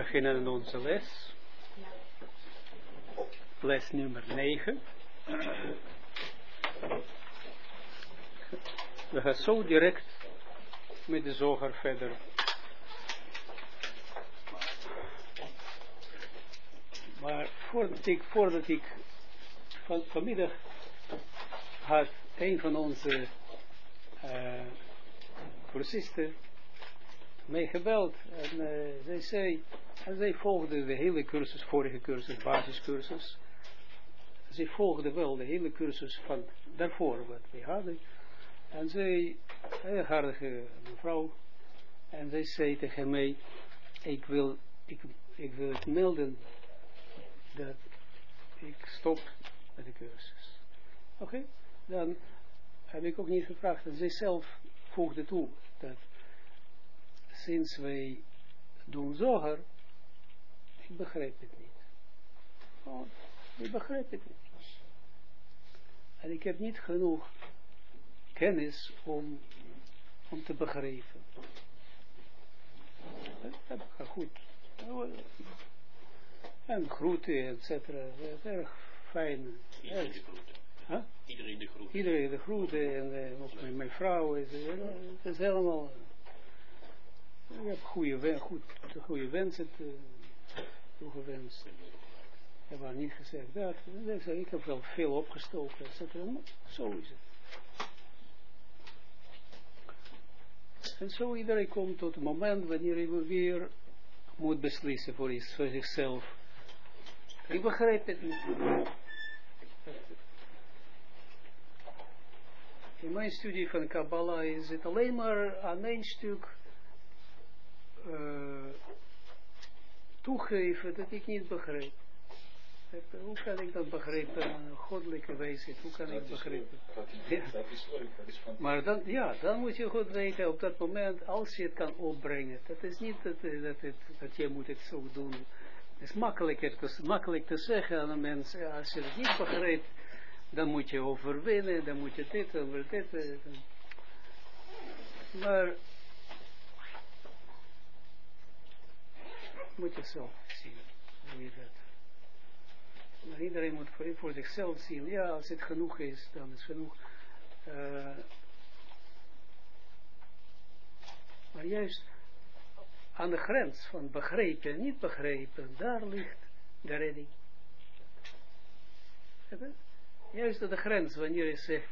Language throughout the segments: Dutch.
beginnen onze les. Les nummer 9. We gaan zo direct met de zoger verder. Maar voordat ik, voordat ik van, vanmiddag had een van onze uh, cursisten mij gebeld en uh, zij zei, en zij volgde de hele cursus, vorige cursus, basiscursus. Zij volgde wel de hele cursus van daarvoor wat we hadden. En zij, een aardige mevrouw, en zij zei tegen mij, ik wil, ik, ik wil het melden dat ik stop met de cursus. Oké, okay? dan heb ik ook niet gevraagd. En zij zelf voegde toe dat sinds wij doen zoger, begrijp het niet. Oh, ik het niet. En ik heb niet genoeg kennis om, om te begrijpen. Dat gaat goed. En groeten, et cetera. Erg fijn. Iedereen de groeten. Huh? Iedereen de groeten. Iedereen de groeten. En uh, ook mijn, mijn vrouw. Is, uh, het is helemaal... Ik heb goede, goed, goede wensen toegewenst. Heb haar niet gezegd dat. Ik heb wel veel opgestoken, et cetera. Zo is het. En zo iedereen komt tot het moment wanneer hij weer moet beslissen voor, iets, voor zichzelf. Ik begrijp het niet. In mijn studie van Kabbalah is het alleen maar aan één stuk uh, toegeven dat ik niet begrijp. Hoe kan ik dat begrijpen? Een goddelijke wijsheid, hoe kan ik begrijpen? Ja. Dat is leuk, dat is fantastisch. Maar dan, ja, dan moet je goed weten op dat moment, als je het kan opbrengen. Dat is niet dat, dat, het, dat je moet het zo doen. Het is makkelijker, het is makkelijk te zeggen aan een mens, als je het niet begrijpt, dan moet je overwinnen, dan moet je dit, over dit. Maar, moet je zelf zien, hoe je dat. Maar iedereen moet voor, voor zichzelf zien. Ja, als het genoeg is, dan is genoeg. Uh, maar juist aan de grens van begrepen en niet begrepen, daar ligt de redding. Juist aan de grens, wanneer je zegt,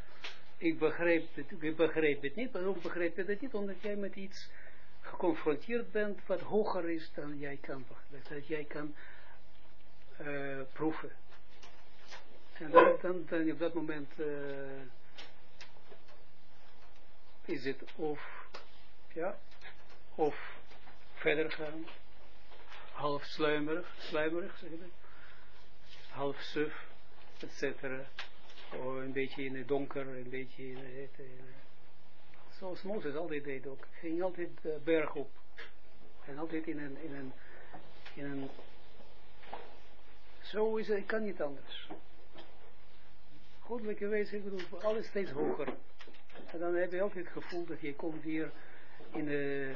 ik begrijp het, ik begrijp het niet, waarom begrijp je het niet? Omdat jij met iets geconfronteerd bent wat hoger is dan jij kan, dat jij kan uh, proeven. En dan, dan, dan op dat moment uh, is het of, ja, of verder gaan, half sluimerig, sluimerig zeg je half suf, et cetera. Of een beetje in het donker, een beetje in het, in, zoals Mozes altijd deed ook, ging altijd uh, berg op. En altijd in een, in een, in een zo is het, kan niet anders. Goddelijke wijze, ik bedoel, alles steeds hoger. En dan heb je altijd het gevoel dat je komt weer in de,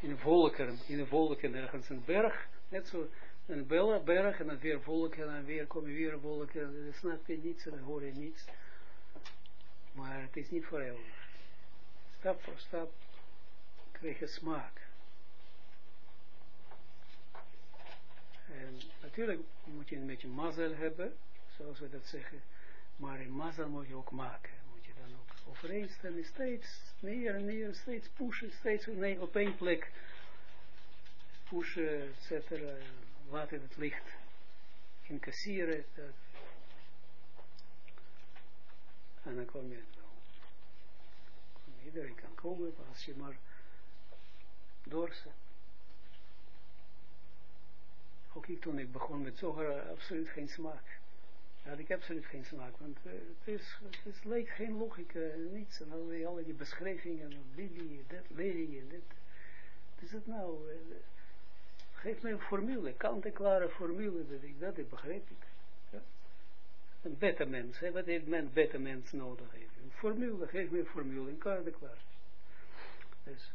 in een volken, in een volken, ergens een berg, net zo een berg en dan weer volken en dan weer kom je weer volken, en dan snap je niets en dan hoor je niets. Maar het is niet voor eeuwig. Stap voor stap krijg je smaak. En natuurlijk moet je een beetje mazzel hebben, zoals we dat zeggen. Maar in mazzel moet je ook maken. Moet je dan ook overeenstemmen, steeds meer en meer, steeds pushen, steeds nee, op één plek pushen, et cetera. Laten het licht incasseren. En dan kom je. Iedereen kan komen, als je maar doorzet. Ook ik toen ik begon met zoger, absoluut geen smaak. Ja, ik heb absoluut geen smaak, want uh, het, is, het lijkt geen logica, niets. En al die, alle die beschrijvingen, Lily, dat, Lily en dit. Is het nou? Uh, geef mij een formule, kant-en-klare formule, dat ik, dat ik begrijp ik. Een beter mens, hè? wat heeft men beter mens nodig? Een formule, geef mij een formule, een kant-en-klaar. Dus,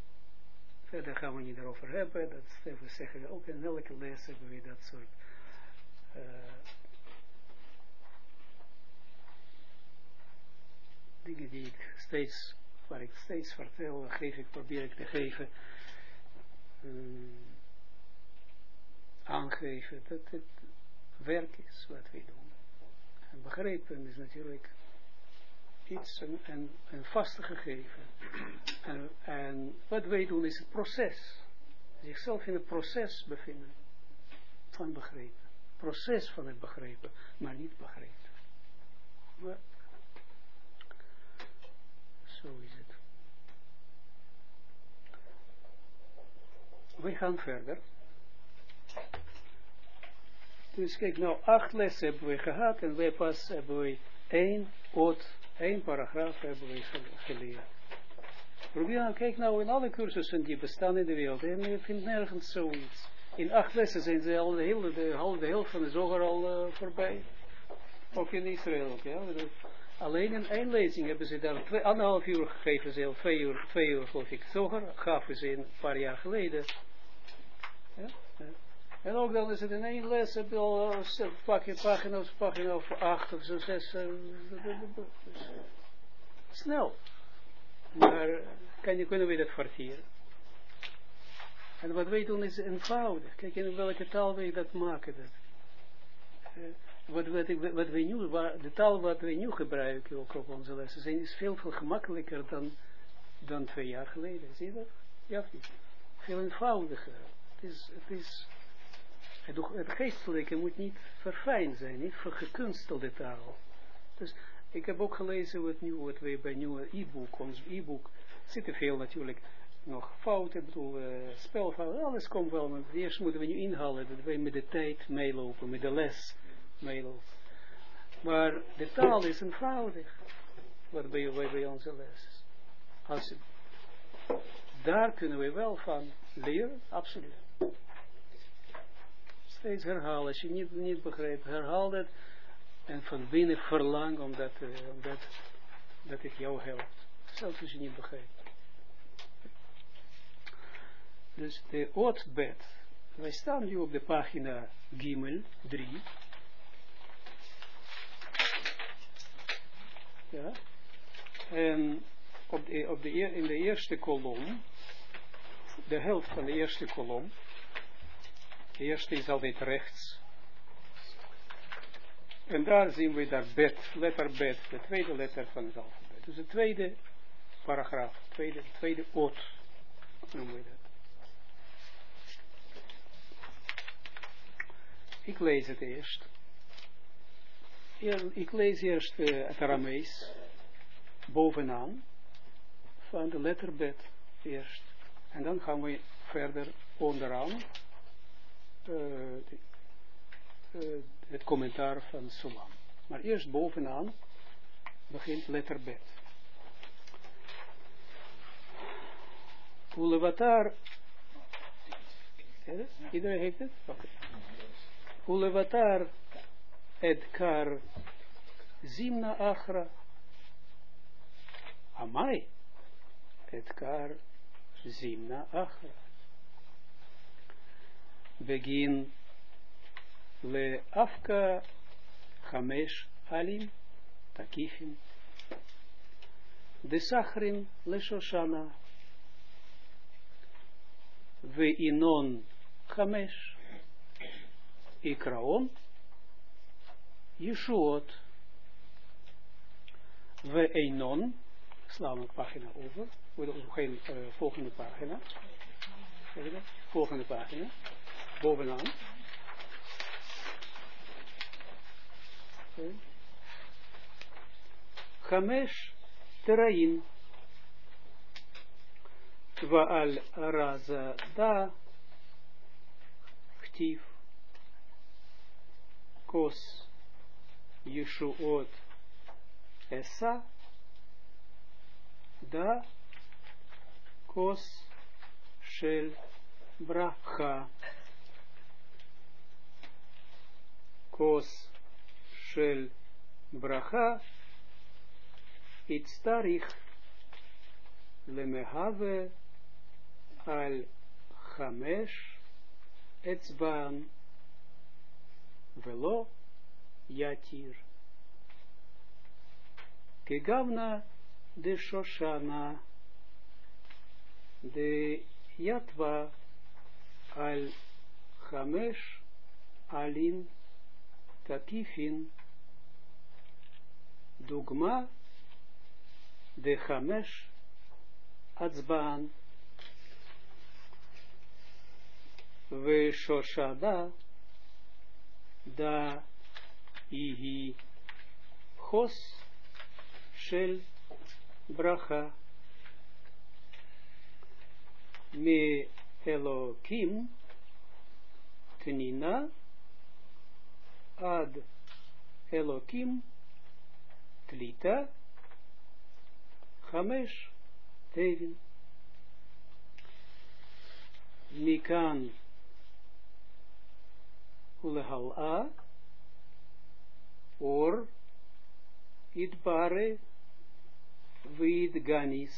Verder gaan we niet erover hebben. Dat we zeggen ook in elke les hebben we dat soort uh, dingen die ik steeds, waar ik steeds vertel, geef ik, probeer ik te geven, um, aangeven dat het werk is wat wij doen. En begrepen is natuurlijk iets, een, een, een vaste gegeven. En, en wat wij doen is het proces. Zichzelf in het proces bevinden van begrepen. Proces van het begrepen, maar niet begrepen. Maar, zo is het. We gaan verder. Dus kijk, nou, acht lessen hebben we gehad en wij pas hebben we één oot, één paragraaf hebben we geleerd. Probeer nou, kijk nou in alle cursussen die bestaan in de wereld, en je vindt nergens zoiets. In acht lessen zijn ze al de hele, de, halve helft van de zoger al uh, voorbij. Ook in Israël, ook, ja. Alleen in één lezing hebben ze daar twee, anderhalf uur gegeven, ze al twee uur, twee uur geloof ik, zoger, gaven ze een paar jaar geleden. Ja? ja. En ook dan is het in één les, heb je al uh, pagina, pagina, pagina of acht of zo, zes. Uh, snel. Maar kan je, kunnen we dat vertieren? En wat wij doen is eenvoudig. Kijk in welke taal wij dat maken. Dat. Wat, wat, wat wij nu, de taal wat wij nu gebruiken ook op onze lessen, is veel, veel gemakkelijker dan, dan twee jaar geleden. Zie je dat? Ja of? Veel eenvoudiger. Het is, het is het, geestelijke moet niet verfijnd zijn, niet vergekunstelde taal. Dus ik heb ook gelezen wat, nu, wat wij bij nieuwe e-book, ons e-book, zitten veel natuurlijk nog fouten, bedoel, uh, spelfouten, alles komt wel, maar eerst moeten we nu inhalen, dat wij met de tijd meelopen, met de les meelopen. Maar de taal is eenvoudig, wat bij, bij onze les is. Als, daar kunnen we wel van leren, absoluut steeds herhalen. Als je niet, niet begrijpt, herhaal dat. En van binnen verlang omdat, uh, omdat dat het jou helpt. Zelfs als je niet begrijpt. Dus de ootbed. Wij staan nu op de pagina Gimel 3. Ja. En op de, op de, in de eerste kolom, de helft van de eerste kolom, eerste is altijd rechts. En daar zien we daar bet, letter bet, de tweede letter van het alfabet. Dus de tweede paragraaf, tweede, tweede oot, noemen we dat. Ik lees het eerst. Ik lees eerst uh, het Aramees, bovenaan, van de letter bet eerst. En dan gaan we verder onderaan uh, het commentaar van Sulam. Maar eerst bovenaan begint letter bet. Ulevatar. Iedereen heeft het? Oké. Ulevatar et kar zimna achra. Amai et kar zimna achra. Begin le afka chamesh alim takifim. De sachrin le shoshana. Ve inon chamesh ikraon. Yeshuot. We einon. Slaan we pagina over. We doen geen uh, volgende pagina. Volgende pagina bovenaan. Chamesh terain. Vaal raza da. Chtiv. Kos. Yeshuot. Esa. Da. Kos. Shel. Bracha. Kos shel bracha itztarich lemehave al chamesh etzbaan velo yatir. Kegavna de Shoshana de Yatva al Chamesh alin Katifin Dogma de Hamesh Atzbaan We Shoshada Da Ihi Hos Shel Bracha Me Elohim Knina ad Elokim klita chamesh tevin. Mikan ulehala or idbare vid ganis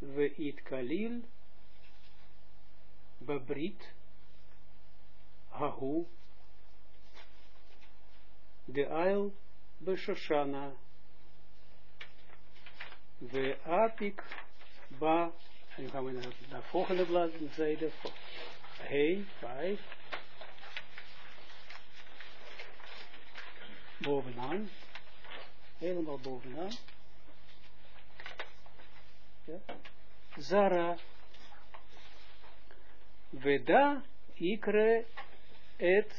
ve it kalil babrit hahu de ail beshoshana ve apik ba en dan gaan we naar de volgende bladzijde. Heen, vijf. Bovenaan. Helemaal bovenaan. Ja. Zara. Veda ikre et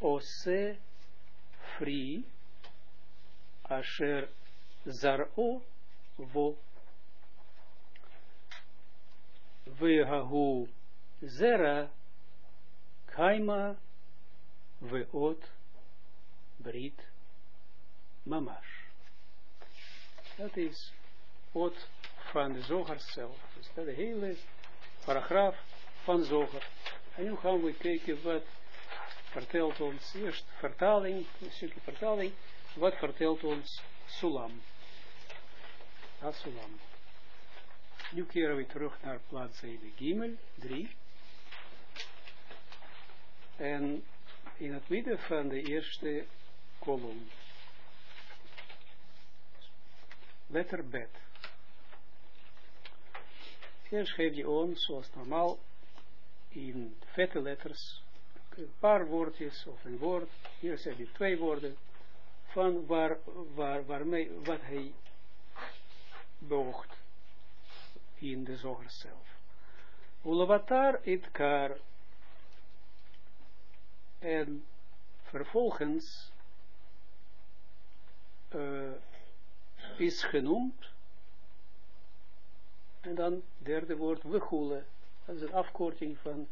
ose fri asher zaro vo vehahu zera kaima veot brit mamash. Dat is wat van de zoger zelf. Dus dat de hele paragraaf van zoger. En nu gaan we kijken wat vertelt ons, eerst vertaling, een stukje vertaling, wat vertelt ons Sulam. Dat Sulam. Nu keren we terug naar bladzijde Gimel, 3. En in het midden van de eerste kolom. Letter bet. Eerst geeft hij ons, zoals normaal, in vette letters, een paar woordjes of een woord. Hier zijn hij twee woorden van waar, waar, waarmee, wat hij beoogt in de zoger zelf. Ulavatar it kar en vervolgens uh, is genoemd en dan derde woord weghoelen dat is een afkorting van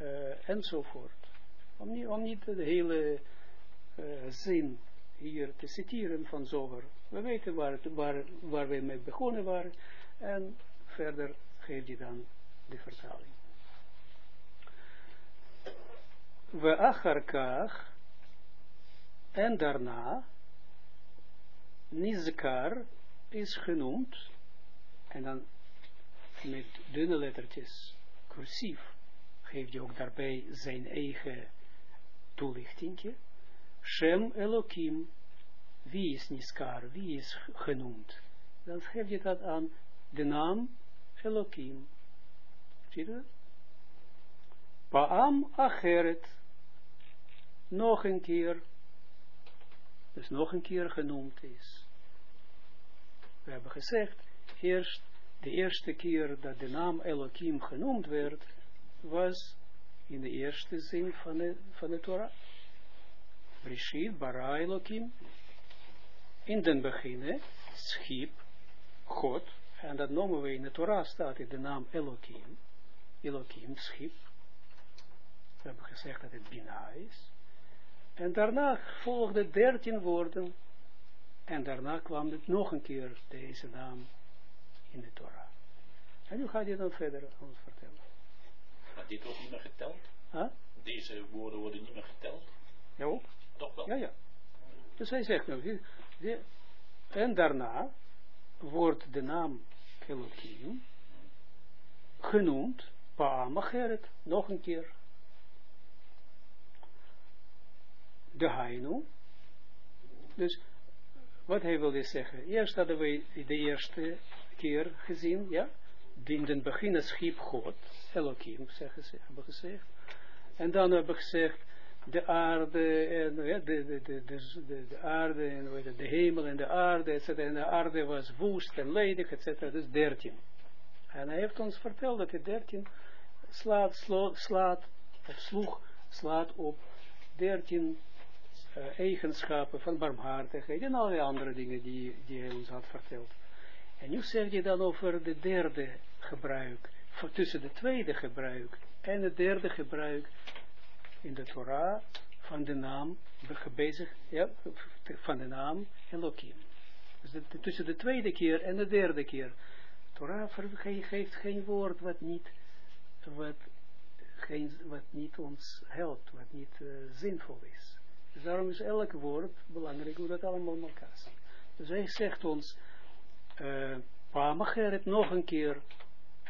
uh, enzovoort om niet, de hele uh, zin hier te citeren van Zoger. We weten waar, waar, waar we mee begonnen waren. En verder geeft hij dan de vertaling. We acharkach en daarna Nizkar is genoemd. En dan met dunne lettertjes cursief geeft hij ook daarbij zijn eigen toelichtingje Shem Elohim. Wie is Niskar, wie is genoemd? Dan geef je dat aan de naam Elohim. Zie je dat? Paam Acheret. Nog een keer, dus nog een keer genoemd is. We hebben gezegd, eerst, de eerste keer dat de naam Elohim genoemd werd, was in de eerste zin van de, van de Torah. Brishit, bara Elohim. In den beginnen, schip, God, en dat noemen we in de Torah, staat in de naam Elohim. Elohim, schip. We hebben gezegd dat het Bina is. En daarna volgde dertien woorden. En daarna kwam het nog een keer deze naam in de Torah. En nu gaat hij dan verder ons vertellen. Maar dit wordt niet meer geteld? Huh? Deze woorden worden niet meer geteld? Ja ook? Toch wel? Ja, ja. Dus hij zegt nou, die, en daarna wordt de naam Elohim, genoemd, Paamacheret, nog een keer. De Hainu. Dus, wat hij wilde zeggen. Eerst hadden we de eerste keer gezien, ja. In den begin schiep God, Elohim, zeggen ze, hebben gezegd. En dan hebben gezegd, de aarde, en, de, de, de, de, de, aarde, en de hemel en de aarde, etc. En de aarde was woest en ledig, etc. Dus dertien. En hij heeft ons verteld dat de dertien slaat, slaat, of sloeg, slaat op dertien uh, eigenschappen van barmhartigheid en allerlei andere dingen die, die hij ons had verteld. En nu zeg je dan over de derde gebruik, tussen de tweede gebruik en het derde gebruik in de Torah van de naam, bezig, ja, van de naam Elohim. Dus tussen de tweede keer en de derde keer. Torah geeft geen woord wat niet, wat, geen, wat niet ons helpt, wat niet uh, zinvol is. Dus daarom is elk woord belangrijk hoe dat allemaal in elkaar zit. Dus hij zegt ons, uh, het nog een keer,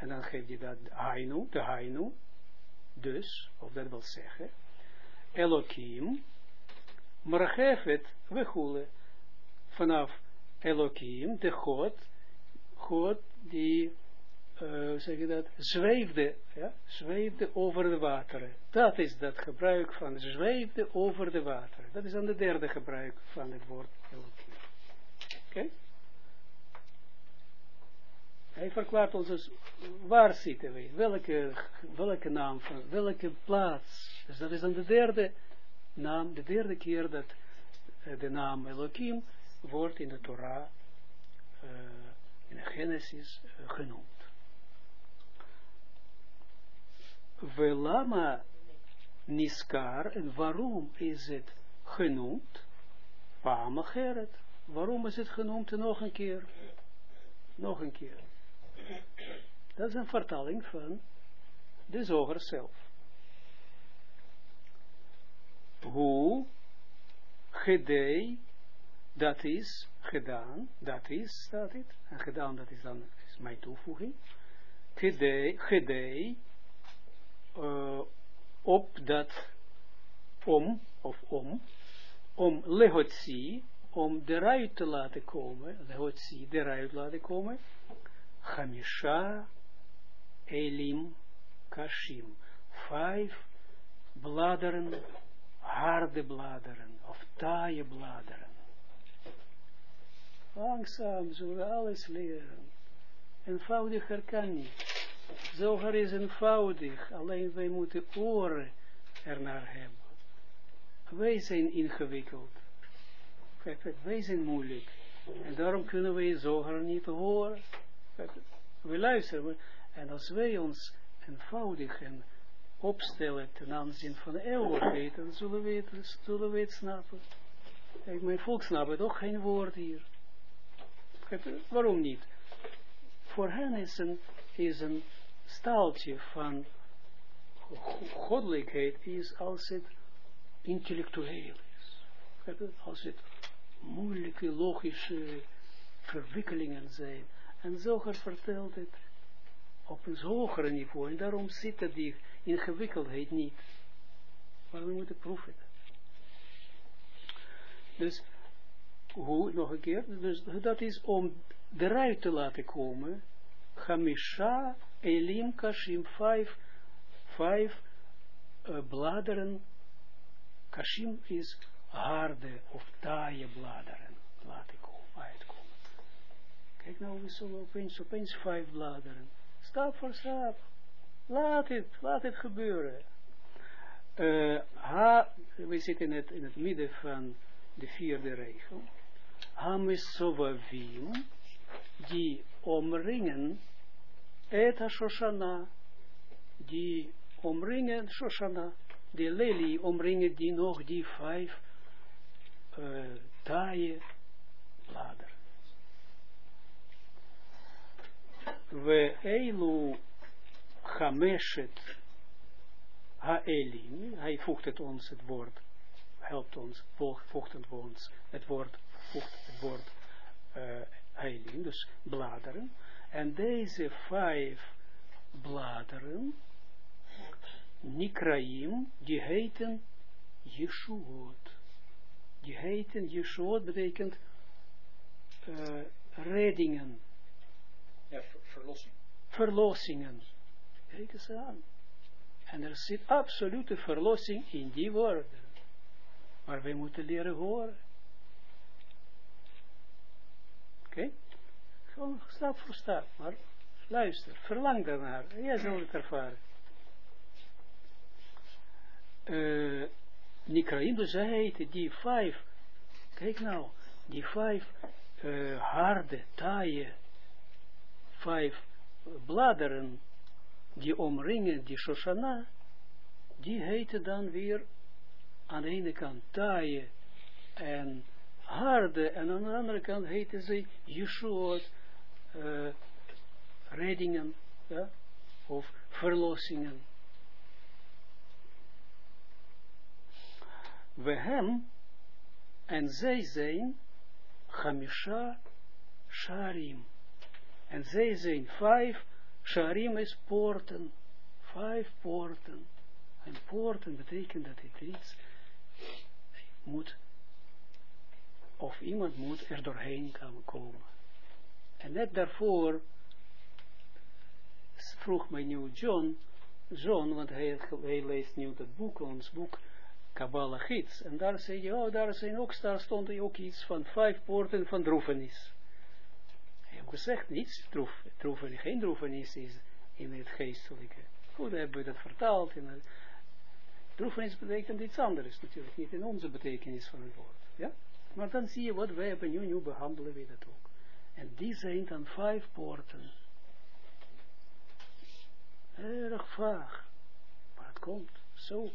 en dan geeft hij dat Hainu, de Hainu, dus, of dat wil zeggen, Elohim, Marachefet, Wechule, vanaf Elohim, de God, God die, uh, zeg je dat, zweefde, ja, zweefde over de wateren. Dat is dat gebruik van zweefde over de wateren. Dat is dan de derde gebruik van het woord Elohim. Oké? Hij verklaart ons dus, waar zitten we, welke, welke naam, van, welke plaats. Dus dat is dan de derde naam, de derde keer dat uh, de naam Elohim wordt in de Torah, uh, in de Genesis, uh, genoemd. Velama Niskar, en waarom is het genoemd? Pamacheret. Waarom is het genoemd nog een keer? Nog een keer. Dat is een vertaling van de zoger zelf. Hoe gedei, dat is gedaan, dat is, staat het, en gedaan, dat is dan is mijn toevoeging. Gedei, gedei, uh, op dat, om, of om, om lehotzi, om eruit te laten komen, lehotzi, eruit laten komen, Hamisha Elim Kashim. Vijf bladeren, harde bladeren, of taaie bladeren. Langzaam zullen we alles leren. Eenvoudiger kan niet. Zoger is eenvoudig, alleen wij moeten oren ernaar hebben. Wij zijn ingewikkeld. Wij zijn moeilijk. En daarom kunnen wij zoger niet horen. We luisteren. En als wij ons eenvoudig en opstellen ten aanzien van de eeuwigheid, dan zullen we het, zullen we het snappen. Kijk, mijn volk snapt het ook geen woord hier. Waarom niet? Voor hen is een, is een staaltje van goddelijkheid is als het intellectueel is. Als het moeilijke, logische verwikkelingen zijn. En Zoger vertelt het op een hogere niveau. En daarom zit het die ingewikkeldheid niet. Maar we moeten proeven. Dus, hoe, nog een keer, dus dat is om eruit te laten komen, Hamisha Elim Kashim, vijf, vijf uh, bladeren, Kashim is harde of taaie bladeren, laten komen. Kijk nou, we zullen opeens, opeens vijf bladeren. Stap voor stap. Laat het, laat het gebeuren. Uh, ha, we zitten in het, in het midden van de vierde regel. Hamisovavim, die omringen et Shoshana, die omringen Shoshana, die lelie omringen die nog die vijf uh, taaie bladeren. We eilu chameshet haelim, hij voegt het ons het woord, helpt ons, voegt het ons het woord, voegt het woord uh, dus bladeren, En deze vijf bladeren, Nikraim, die heten Yeshuot. Die heten Yeshuot betekent uh, reddingen. Verlossing. Verlossingen. Kijk eens aan. En er zit absolute verlossing in die woorden. Maar wij moeten leren horen. Oké? Okay? Gewoon stap voor stap. Maar luister, verlang daarnaar. Jij zult het ervaren. Uh, Nikraim, dus die vijf, kijk nou, die vijf uh, harde, taaie, vijf bladeren, die omringen die Shoshana, die heten dan weer aan de ene kant taaie en harde, en aan de andere kant heten ze Yeshuot, uh, reddingen, ja, of verlossingen. We hem, en zij zijn, Hamisha Sharim. En zij zijn vijf, Sharim is poorten, vijf poorten. En poorten betekent dat het iets moet, of iemand moet er doorheen komen. En net daarvoor vroeg mij nu John, John, want hij, hij leest nu dat boek, ons boek, Kabbalah gids. En daar zei je, oh, daar, zijn ook, daar stond ook iets van vijf poorten van droefenis. Heeft gezegd, niets droef, droefenis, geen droefenis is in het geestelijke. Goed, hebben we dat vertaald. In droefenis betekent iets anders natuurlijk, niet in onze betekenis van het woord. Ja? Maar dan zie je wat wij hebben nu, nu behandelen we dat ook. En die zijn dan vijf poorten. Erg vaag. Maar het komt zo.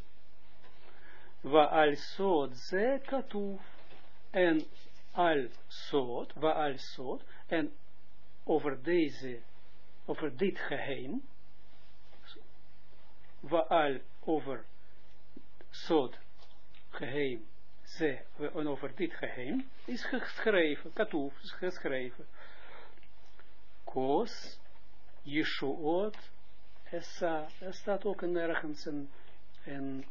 Wa al sod ze katuf. En al sod, wa al. En over deze, over dit geheim. Wa al over sod, geheim. Ze, en over dit geheim is geschreven, katuf is geschreven. Kos, Yeshuot, Essa, er staat ook nergens een, een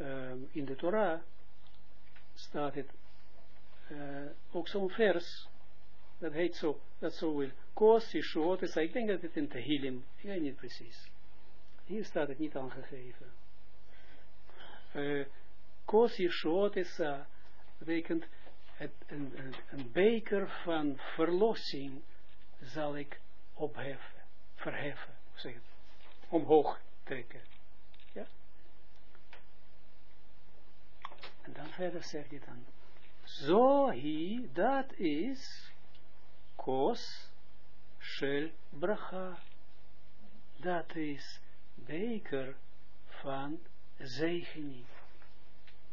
uh, in de Torah staat het uh, ook zo'n vers, dat heet zo, dat zo wil, Kos, Yeshuot, ik denk dat het in Tehillim, ik weet niet precies. Hier staat het niet aangegeven. Uh, Kos, Yeshuot, betekent een, een, beker van verlossing zal ik opheffen, verheffen, zeg omhoog trekken. Ja? En dan verder zegt hij dan, zo hi, dat is kos shel bracha. Dat is beker van zegening.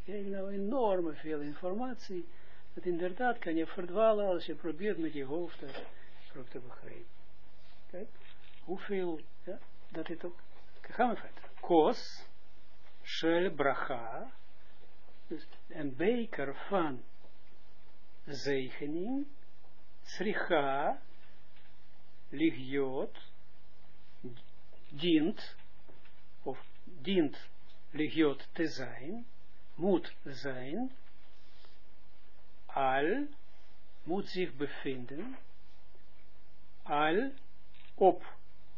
Kijk nou, enorme veel informatie. Dat inderdaad kan je verdwalen als je probeert met je hoofd te begrijpen. Kijk, hoeveel, ja, dat het ook, gaan we verder. Kos, shel bracha, dus een beker van zegening, sricha, ligiot, dient, of dient ligiot te zijn, moet zijn, al, moet zich bevinden, al, op,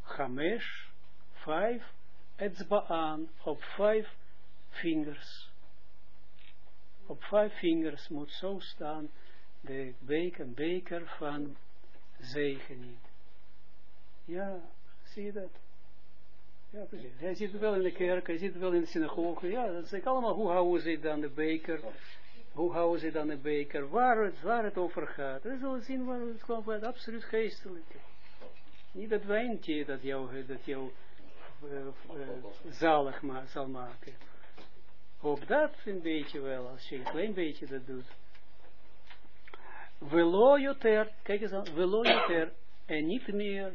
chamesh, vijf, etzbaan, op vijf vingers. Op vijf vingers moet zo staan de beker, beker van zegening. Ja, zie je dat? Ja, precies. Hij zit wel in de kerk, hij zit wel in de synagoge. Ja, dat zeg ik allemaal. Hoe houden ze dan de beker? Hoe houden ze dan de beker? Waar het, waar het over gaat. We zullen zien waar het gewoon het absoluut geestelijk. Niet dat wijntje dat jou, dat jou uh, zalig ma zal maken. Ook dat een beetje wel, als je een klein beetje dat doet. Velojoter, kijk eens aan, en niet meer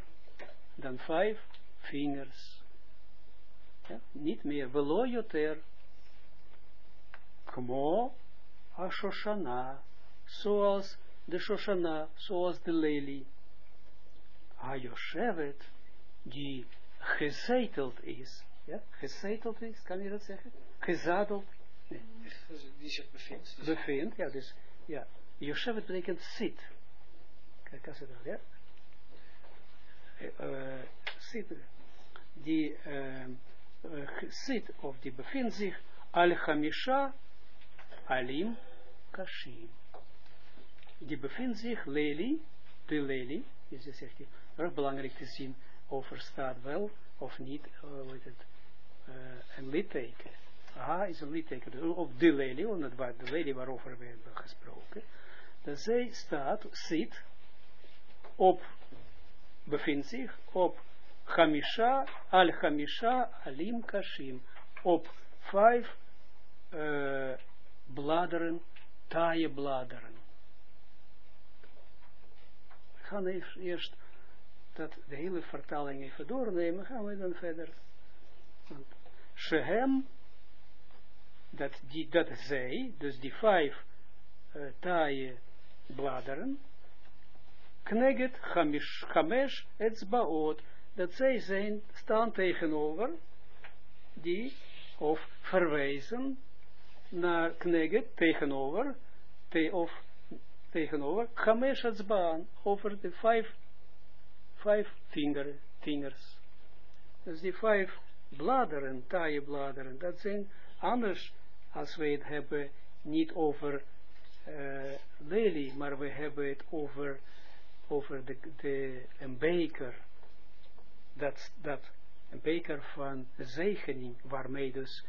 dan vijf vingers. Ja, niet meer. Velo joter. Kmo Shoshana. Zoals de Shoshana, zoals de lelie. Hayoshevet, die gezeteld is, ja, gezeteld is, kan je dat zeggen? Gezadeld, nee. Die zich bevindt. Dus bevindt, ja, dus, ja, Yoshevet betekent zit. Kijk, als je dat, ja. Uh, zit, die uh, of die bevindt zich, al-Hamisha, alim, kashim. Die bevindt zich, leli, de leli, is het zegt hij, erg belangrijk te zien, of er staat wel, of niet, uh, het, een litteken. Aha is een litteken, of de leli, omdat de leli waarover we hebben gesproken, dat zij staat, zit, op, bevindt zich op Hamisha, al Hamisha, alim kashim, op vijf uh, bladeren, taaie bladeren. We gaan even eerst dat de hele vertaling even doornemen, gaan we dan verder. Shehem, dat, die, dat zij, dus die vijf uh, taaie bladeren, kneget chamesh etzbaot, dat zij zijn, staan tegenover, die, of verwijzen, naar kneget, tegenover, te, of tegenover, chamesh etzbaan, over de vijf, vijf. Dus die vijf bladeren, taaie bladeren, dat zijn anders, als wij het hebben, niet over uh, lelie, maar we hebben het over, over de, de, een beker, dat, dat, een beker van zegening, waarmee dus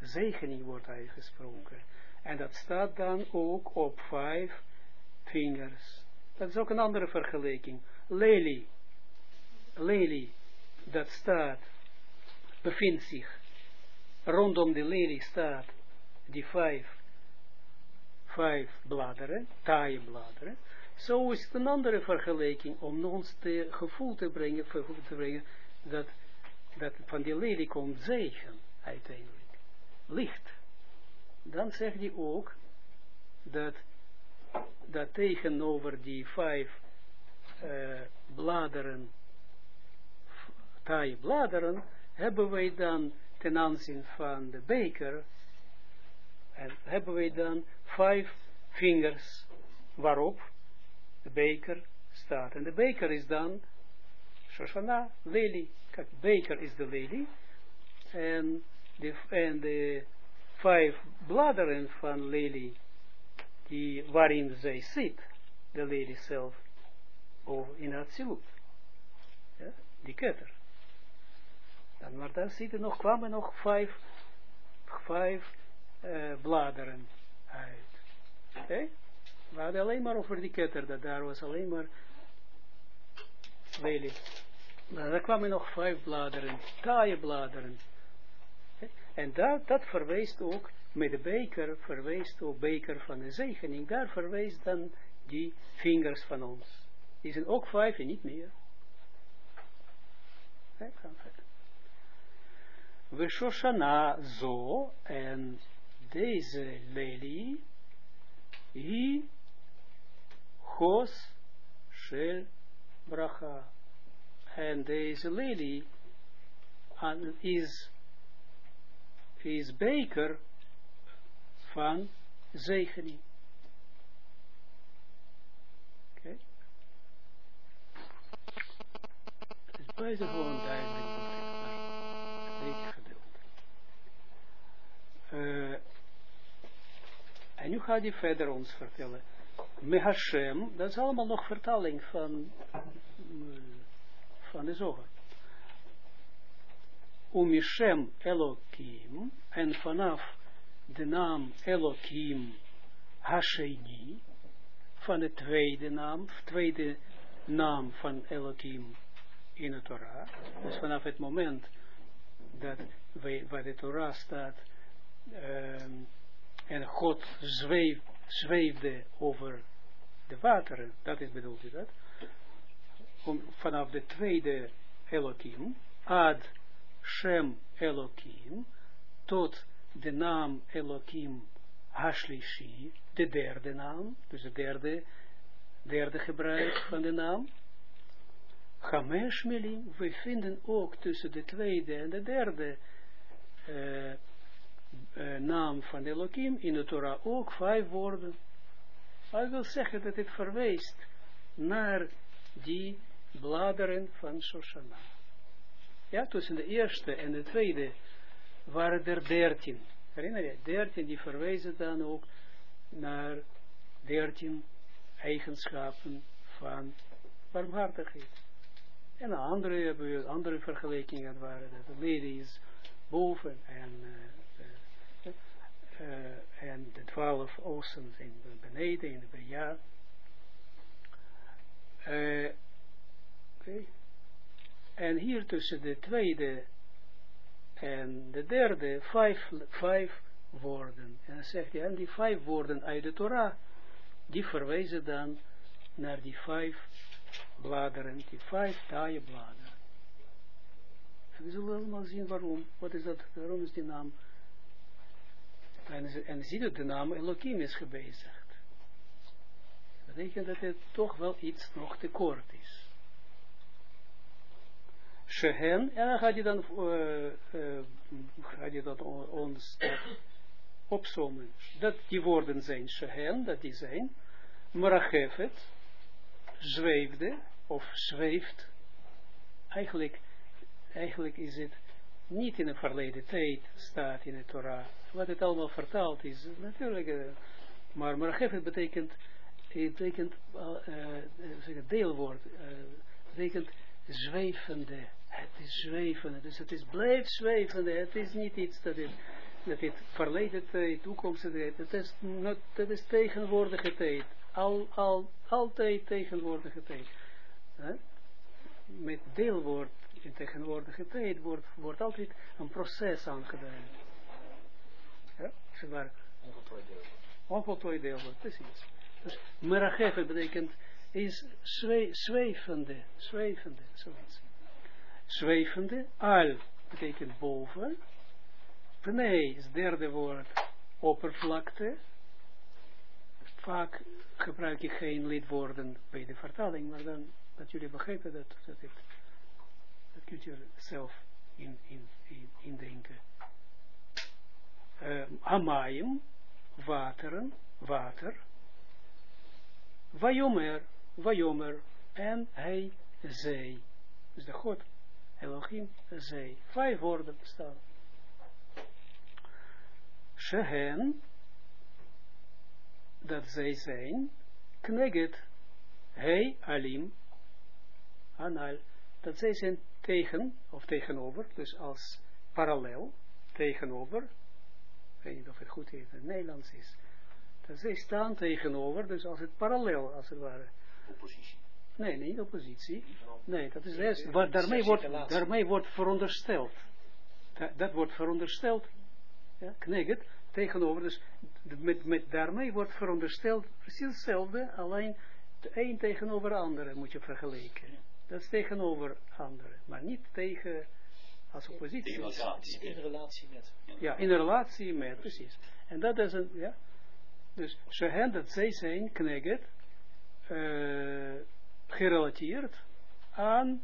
zegening wordt uitgesproken. En dat staat dan ook op vijf vingers. Dat is ook een andere vergelijking. Lelie, lelie, dat staat, bevindt zich, rondom de lelie staat die vijf vijf bladeren, taaie bladeren. Zo is het een andere vergelijking om ons te gevoel te brengen, te brengen dat, dat van die lelie komt zegen uiteindelijk. Licht. Dan zegt hij ook dat, dat tegenover die vijf uh, bladeren, taaie bladeren, hebben wij dan ten aanzien van de beker en hebben wij dan vijf vingers waarop de beker staat. En de beker is dan Shoshana, lelie. Kijk, beker is de lelie. En de, en de vijf bladeren van lelie, die, waarin zij zit, de lelie zelf, of in het siloep. Ja, die ketter. Dan, maar dan zitten nog, kwamen nog vijf, vijf uh, bladeren uit. Oké? Okay? We hadden alleen maar over die ketter, dat daar was alleen maar lelie. Maar daar kwamen nog vijf bladeren, taaie bladeren. En dat, dat verwijst ook, met de beker, verwijst ook beker van de zegening, daar verwijst dan die vingers van ons. Die zijn ook vijf en niet meer. We Shoshana zo, en deze lelie, hi Hos Shel Bracha. En deze lelie is, is beker van zegening. Het is buitengewoon duidelijk, een beetje geduld. Uh, en nu gaat hij verder ons vertellen. Mehashem, dat is allemaal nog vertaling van, van de zoger. Umishem Elohim, en vanaf de naam Elohim Hasheni, van de tweede naam, tweede naam van Elohim in de Torah. Dus vanaf het moment dat wij, waar de Torah staat, um, en God zweef, zweefde over de wateren, dat is bedoeld dat, om, vanaf de tweede Elohim, ad Shem Elohim, tot de naam Elohim Hashlishi, de derde naam, dus de derde, derde gebruik van de naam, Chamesh milim, we vinden ook tussen de tweede en de derde uh, uh, naam van Elohim in de Torah ook vijf woorden. Hij wil zeggen dat het verwijst naar die bladeren van Shoshana. Ja, tussen de eerste en de tweede waren er dertien. Herinner je? Dertien die verwijzen dan ook naar dertien eigenschappen van barmhartigheid. En andere, andere vergelijkingen waren dat de lady is boven en, uh, uh, en de twaalf oceans in beneden in de bejaard. Uh, okay. En hier tussen de tweede en de derde vijf, vijf woorden. En dan zegt hij, en die vijf woorden uit de Torah, die verwijzen dan naar die vijf bladeren, die vijf taaie bladeren. En we zullen allemaal zien waarom. Wat is dat? Waarom is die naam? En, en zie dat de naam Elohim is gebezigd. Dat betekent dat het toch wel iets nog tekort is. Shehen, en dan gaat hij dan, uh, dat ons opzommen. Dat die woorden zijn Shehen, dat die zijn, Marachefet, zweefde, of zweeft, eigenlijk, eigenlijk is het niet in de verleden tijd staat in de Torah. Wat het allemaal vertaald is, natuurlijk, uh, maar Marachefet betekent, betekent, uh, deelwoord, betekent zwevende, het is zwevende, dus het is blijft zwevende, het is niet iets dat het, dat het verleden tijd, toekomstige tijd, het is, not, dat is tegenwoordige tijd, al, al, altijd tegenwoordige tijd. Met deelwoord in tegenwoordige tijd wordt, wordt altijd een proces aangedaan. Ja, zeg maar. Onvoltooid deelwoord, precies. Dus merachef betekent is zwe, zwevende, zwevende, zoiets. Zwevende, al betekent boven. Nee, is derde woord, oppervlakte. Vaak gebruik ik geen lidwoorden bij de vertaling, maar dan, dat jullie begrijpen dat, dat, het, dat kunt je zelf in, in, in, indenken. Uh, amayim, wateren, water. Vajomer, Vajomer, en hij zei. Dus de God, Elohim, zei. Vijf woorden staan. Shehen, dat zij zijn, kneget, hij, alim, anal, dat zij zijn tegen, of tegenover, dus als parallel, tegenover, weet niet of het goed in het Nederlands is, dat zij staan tegenover, dus als het parallel, als het ware, oppositie. Nee, niet oppositie. Nee, dat is. Wat daarmee wordt, daarmee wordt verondersteld. Dat, dat wordt verondersteld. Ja, kneget, tegenover. Dus met, met daarmee wordt verondersteld precies hetzelfde, alleen de een tegenover de andere moet je vergelijken. Dat is tegenover anderen, maar niet tegen als oppositie. In relatie, in relatie met. Ja, in relatie met, precies. En dat is een, ja. Dus, ze dat zij zijn, kneget, uh, gerelateerd aan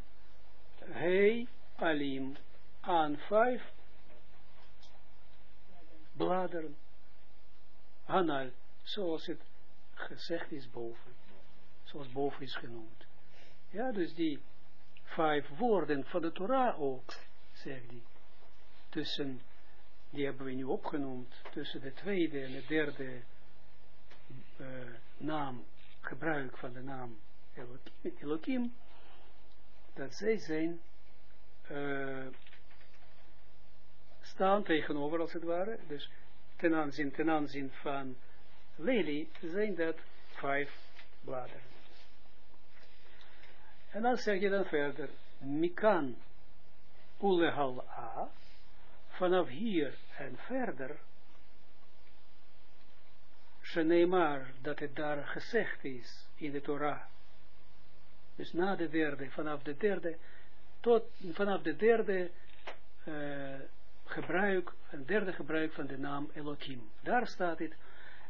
Hei Alim, aan vijf bladeren. Hanal, zoals het gezegd is boven. Zoals boven is genoemd. Ja, dus die vijf woorden van de Torah ook, zegt hij. Tussen, die hebben we nu opgenoemd, tussen de tweede en de derde uh, naam gebruik van de naam Elohim, dat zij zijn uh, staan tegenover als het ware, dus ten aanzien, ten aanzien van Lely zijn dat vijf bladeren. En dan zeg je dan verder, Mikan Ulehal A, vanaf hier en verder Sheneemar, dat het daar gezegd is in de Torah. Dus na de derde, vanaf de derde, tot, vanaf de derde uh, gebruik, een derde gebruik van de naam Elohim. Daar staat het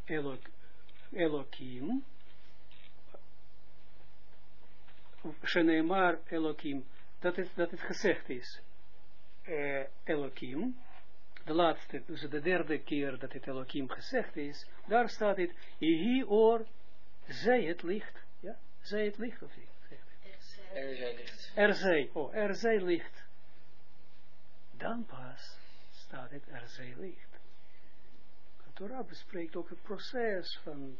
Elo, Elohim, Sheneemar Elohim, dat het, dat het gezegd is, uh, Elohim, de laatste, dus de derde keer dat het Elohim gezegd is, daar staat het, Ihi or, zij het licht, ja, zij het licht, of niet? Er zij licht. Er zij, oh, er zij licht. Dan pas staat het, er zij licht. De Torah bespreekt ook het proces van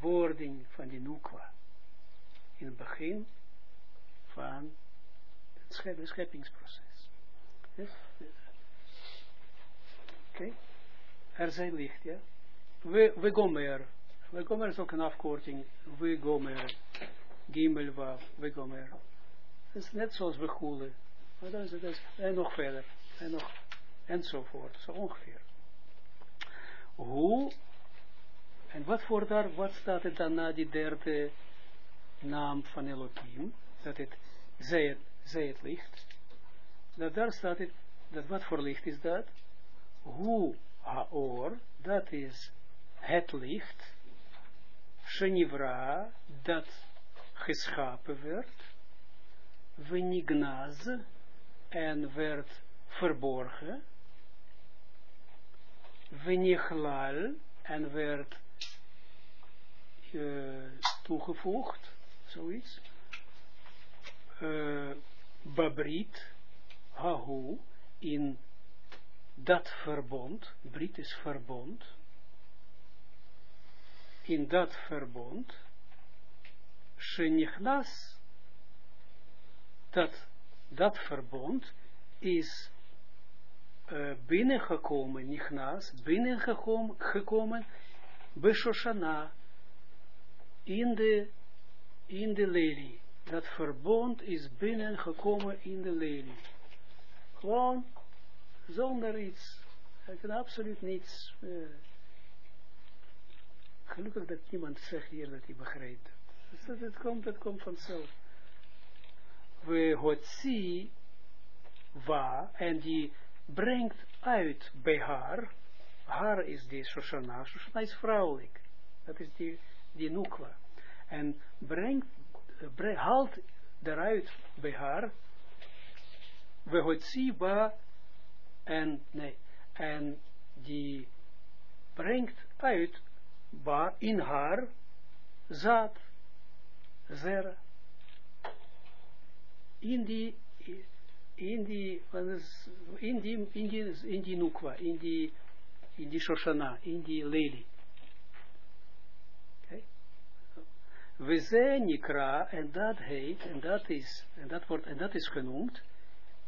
wording van die Nukwa. In het begin van het scheppingsproces. Oké? Okay. Er zijn licht, ja. We, gomer. We gomer is ook een afkorting. We gomer. Gimel wa. We gomer. Het is net zoals we goelen. Maar dat is, dat is, en nog verder. En nog, enzovoort. Zo ongeveer. Hoe, en wat voor daar, wat staat er dan na die derde naam van Elohim? Dat het, het, zij het licht. Dat daar staat het, dat wat voor licht is dat? Hoe haor, dat is het licht, Shenivra, dat geschapen werd, Venignaz, en werd verborgen, Venichlal, en werd uh, toegevoegd, zoiets, uh, Babrit, In dat verbond, Brit is verbond, in dat verbond, Shenichnas, dat, dat verbond is uh, binnengekomen, Nichnas, binnengekomen, gekomen, Beshoshana, in de, in de lelie. Dat verbond is binnengekomen in de lelie. Gewoon zonder iets. Ik absoluut niets. Uh, gelukkig dat niemand zegt hier dat hij begrijpt. Dus dat komt, dat komt vanzelf. We hotzi wa en die brengt uit bij haar. Haar is die Shoshana. Shoshana is vrouwelijk. Dat is die, die nukwa. En brengt, breng, haalt eruit bij haar. We wa en, nee, en die brengt uit ba, in haar zaad, zera. In die, in die, in die, in die, in die nukwa, in die, in die shoshana, in die lely. We zijn nikra, en dat heet, en dat is, en dat wordt, en dat is genoemd,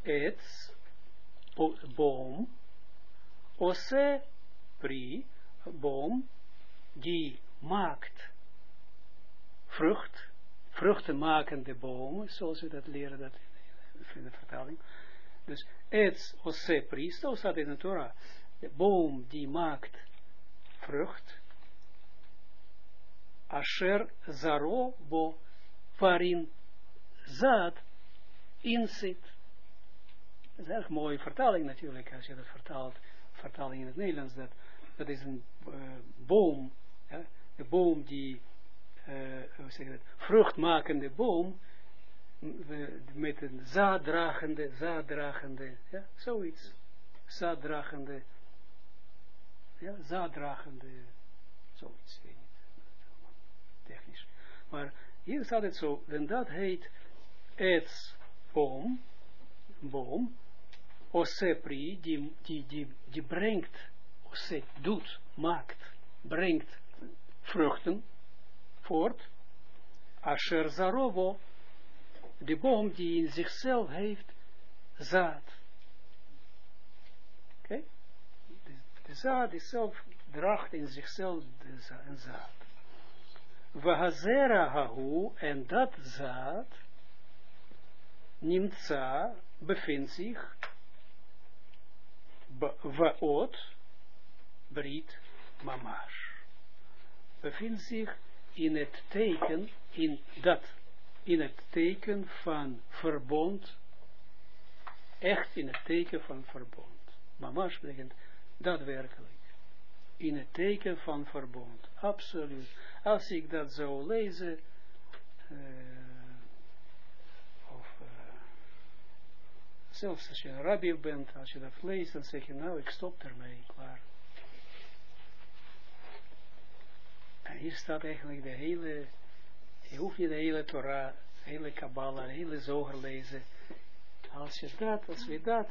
het boom, ose pri, boom, die maakt vrucht, vruchtenmakende boom, zoals we dat leren dat in de vertaling. Dus het ose pri, zo staat in de Torah, de boom die maakt vrucht, asher zaro bo, waarin zaad in zit. Dat is een erg mooie vertaling natuurlijk, als je dat vertaalt, vertaling in het Nederlands, dat, dat is een uh, boom, ja, de boom die, uh, hoe zeg je dat, vruchtmakende boom, met een zaaddragende, zaaddragende, ja, zoiets, zaaddragende, ja, zaaddragende, zoiets, weet technisch. Maar hier staat het zo, en dat heet het boom, boom, Osepri, die, die, die, die brengt, ose, doet, maakt, brengt vruchten voort. Asher Zarovo, de boom die in zichzelf heeft zaad. Oké? De, zaad is zelf, draagt in zichzelf de een zaad. Vahazera hahu, en dat zaad, nimtza, bevindt zich Vaot, Brit, Mamash. Bevindt zich in het teken, in dat, in het teken van verbond, echt in het teken van verbond. Mamash betekent daadwerkelijk. In het teken van verbond. Absoluut. Als ik dat zou lezen, uh, zelfs als je een rabbi bent, als je dat leest, dan zeg je, nou, ik stop ermee, klaar. En hier staat eigenlijk de hele, je hoeft niet de hele Torah, de hele Kabbalah, de hele Zoger lezen. Als je dat, als we dat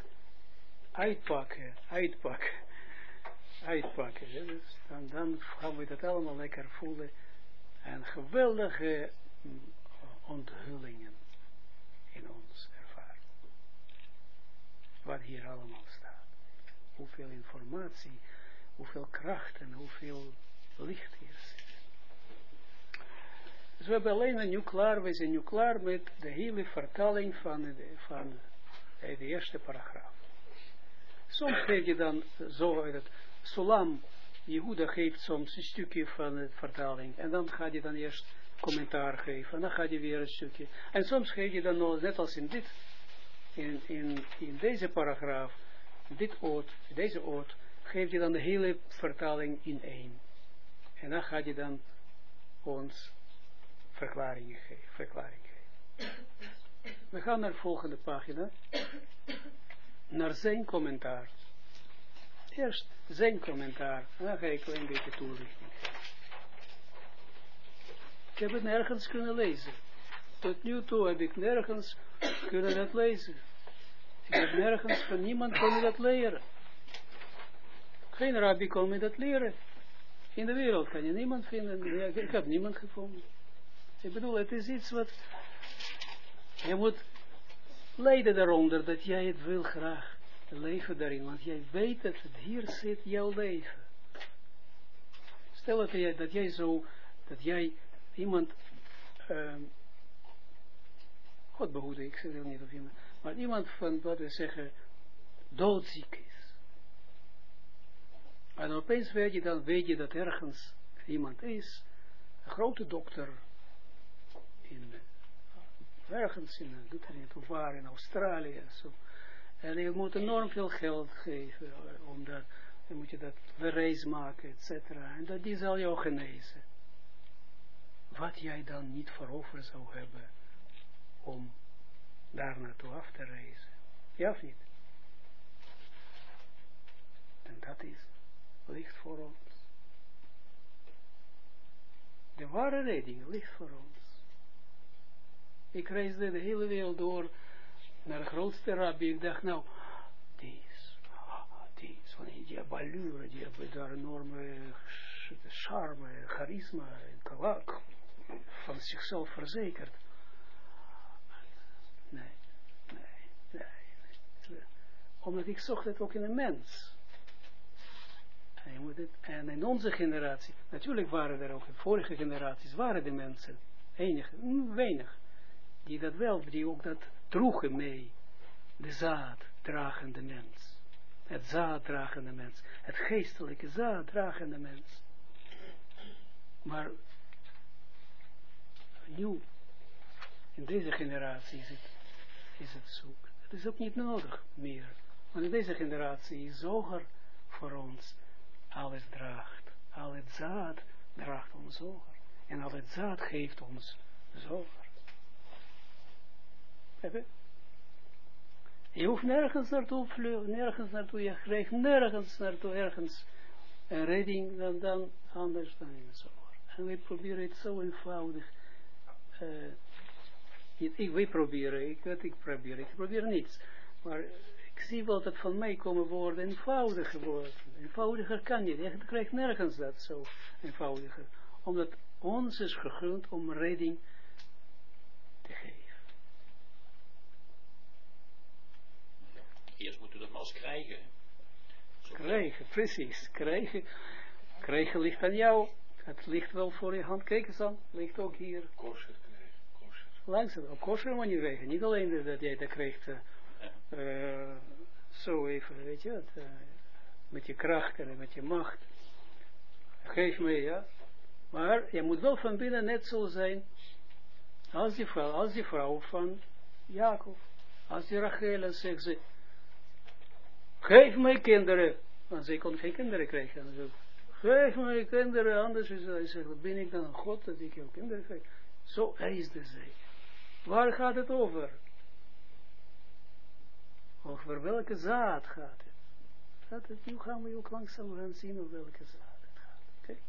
uitpakken, uitpakken, uitpakken, dan, dan gaan we dat allemaal lekker voelen. En geweldige onthullingen in ons ervaren. Wat hier allemaal staat. Hoeveel informatie, hoeveel kracht en hoeveel licht hier zit. Dus we hebben alleen nu klaar, we zijn nu klaar met de hele vertaling van de, van de eerste paragraaf. Soms geef je dan, zo dat Solam, Jehuda geeft soms een stukje van de vertaling. En dan ga je dan eerst commentaar geven. En dan ga je weer een stukje. En soms geef je dan nog, net als in dit, in, deze paragraaf, dit oot, deze oot, geef je dan de hele vertaling in één. En dan ga je dan ons verklaringen geven. We gaan naar de volgende pagina. Naar zijn commentaar. Eerst zijn commentaar. En dan ga ik een beetje toelichten. Ik heb het nergens kunnen lezen. Tot nu toe heb ik nergens kunnen dat lezen. Ik heb nergens van niemand kunnen dat leren. Geen rabbi kon me dat leren. In de wereld kan je niemand vinden. Ik heb niemand gevonden. Ik bedoel, het is iets wat... Je moet lijden daaronder dat jij het wil graag leven daarin. Want jij weet dat het hier zit jouw leven. Stel dat jij, dat jij zo, dat jij iemand, um, God behoede, ik zeg niet of iemand, maar iemand van, wat we zeggen, doodziek is. En opeens weet je dan, weet je dat ergens iemand is, een grote dokter, in, ergens in, doet er niet, waar, in Australië, zo. En je moet enorm veel geld geven, eh, omdat, dan moet je dat reis maken, et cetera. En dat die zal jou genezen wat jij dan niet voorover zou hebben om daar naartoe af te reizen. Ja of niet? En dat is licht voor ons. De ware redding ligt voor ons. Ik reisde de hele wereld door naar de grootste rabbi. Ik dacht nou, die is, die is van die hebben allure, die hebben daar enorme charme, charisma, kalak, van zichzelf verzekerd. Nee, nee, nee. Omdat ik zocht het ook in een mens. En, in onze generatie, natuurlijk waren er ook in vorige generaties, waren de mensen, enige, weinig, die dat wel, die ook dat droegen mee. De zaad dragende mens. Het zaad dragende mens. Het geestelijke zaad dragende mens. Maar nu, in deze generatie is het, is het zoek. Het is ook niet nodig meer. Want in deze generatie is zoger voor ons alles draagt. Al het zaad draagt ons zoger. En al het zaad geeft ons zoger. Je hoeft nergens naartoe vluchten, nergens naartoe, je krijgt nergens naartoe, ergens een redding dan, dan anders dan in zoger. En we proberen het zo eenvoudig uh, ik, wij proberen, ik, wat ik probeer, ik probeer niets, maar ik zie wel dat van mij komen woorden eenvoudiger worden. Eenvoudiger kan niet, je krijgt nergens dat zo eenvoudiger, omdat ons is gegund om redding te geven. Eerst moeten we dat maar eens krijgen. krijgen, precies, krijgen, krijgen ligt aan jou, het ligt wel voor je hand, kijk eens aan, ligt ook hier. Kosher langzaam, op kosher manier Niet alleen dat jij dat krijgt, uh, zo even, weet je wat, met je kracht en met je macht. Geef me, ja. Maar je moet wel van binnen net zo zijn als die vrouw, als die vrouw van Jacob. Als die Rachel zegt ze, geef mij kinderen. Want zij kon geen kinderen krijgen. Zo. Geef mij kinderen, anders is hij zegt, ben ik dan een God dat ik jou kinderen krijg. Zo is de zee. Waar gaat het over? Over welke zaad gaat het? Dat het nu gaan we ook langzaam gaan zien over welke zaad het gaat. Okay?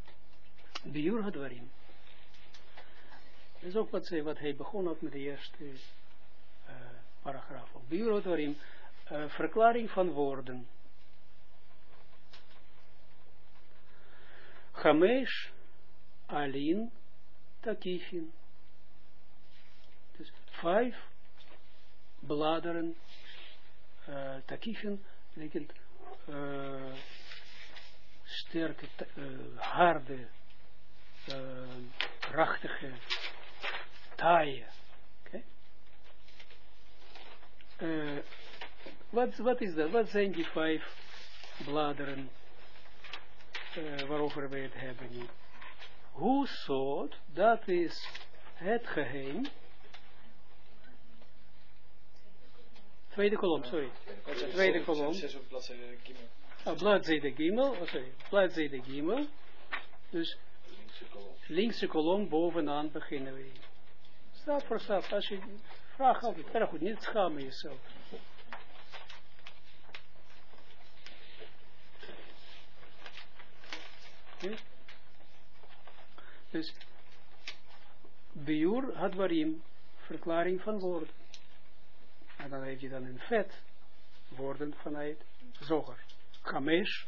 Biur had. Dat is ook wat, ze, wat hij begon met de eerste uh, paragraaf. Biur had. Uh, verklaring van woorden. Chamesh, Alin, Takifin. Dus vijf bladeren, uh, Takifin, betekent uh, sterke, uh, harde, krachtige, taaie. Okay? wat, wat is dat? Wat zijn die vijf bladeren? waarover we het hebben nu. Hoe soort, dat is het geheim. Tweede kolom, sorry. Tweede kolom. Ah, bladzijde Gimel, oh sorry, bladzijde Gimel. Dus linkse kolom bovenaan beginnen we. Stap voor stap, als je vraagt altijd, erg goed, niet schamen jezelf. Okay. Dus, biur hadwarim, verklaring van woorden. En dan heb je dan een vet woorden vanuit zoger. Chamesh,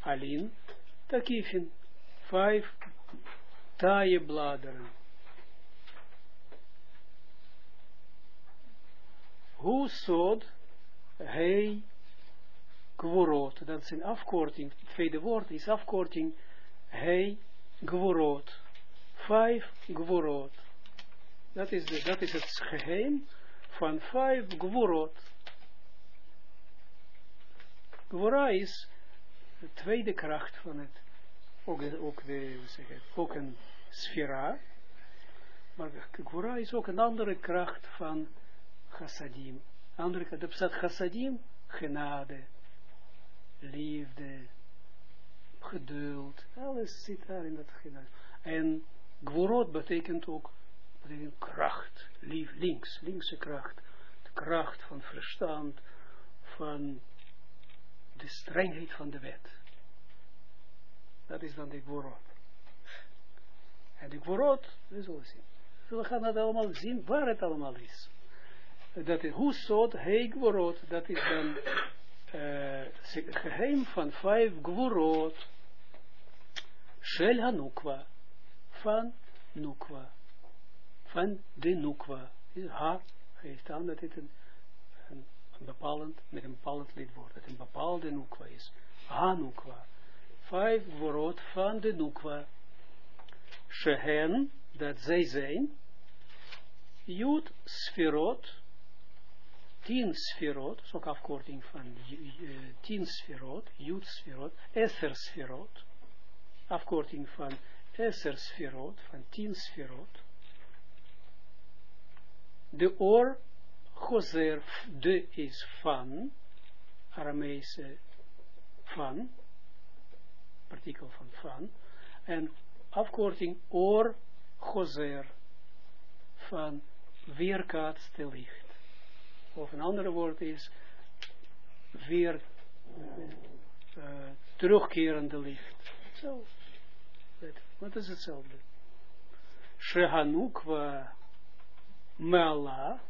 alin, takifin. Vijf taaie bladeren. Hoe zod hij kworot, dat is een afkorting, het tweede woord is afkorting hij gvorot. Vijf gvorot. Dat is, dat is het geheim van vijf gvorot. Gwora is de tweede kracht van het, ook, ook, de, het, ook een sfera, maar Gwora is ook een andere kracht van chassadim. Andere kracht, er bestaat chassadim, genade, liefde, geduld, alles zit daar in dat genade. En gvorot betekent ook, betekent kracht, lief, links, linkse kracht, de kracht van verstand, van de strengheid van de wet. Dat is dan de gvorot. En de gvorot, we zullen zien. We gaan dat allemaal zien, waar het allemaal is. Dat is, hey gvorot, dat is dan uh, geheim van vijf gvorot, Shel Hanukwa. Van Nukwa. Van de Nukwa. Ha geeft aan dat dit een, een, een bepalend, met een bepalend lidwoord, dat een bepaalde Nukwa is. Hanukwa. Vijf woord van de Nukwa. Shehen, dat zij zijn. Jut sferot. Tien sferot, is ook afkorting van uh, tien sferot, jut sferot, esser sferot afkorting van Esser sferot, van tien sferot. De oor, Gozer, de is van, Arameese van, partikel van van, en afkorting oor, Gozer, van weerkaatste licht. Of een ander woord is weer uh, terugkerende licht. Zo. Wat is hetzelfde? Shehanukwa Mela.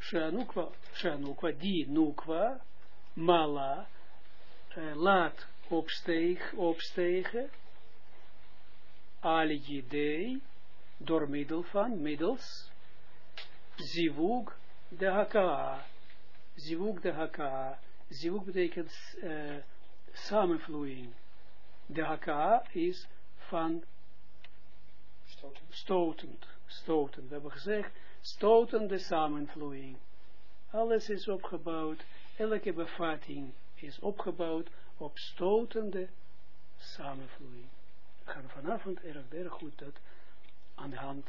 Shehanukwa, Shehanukwa, die Nukwa, Mala, uh, laat opsteeg, opstegen, al door middel van, middels, zivug de haka, zivug de haka, zivug betekent samenvloeiing. De haka is van stotend. Stotend. We hebben gezegd, stotende samenvloeiing. Alles is opgebouwd, elke bevatting is opgebouwd op stotende samenvloeiing. We gaan vanavond erg, erg goed dat aan de hand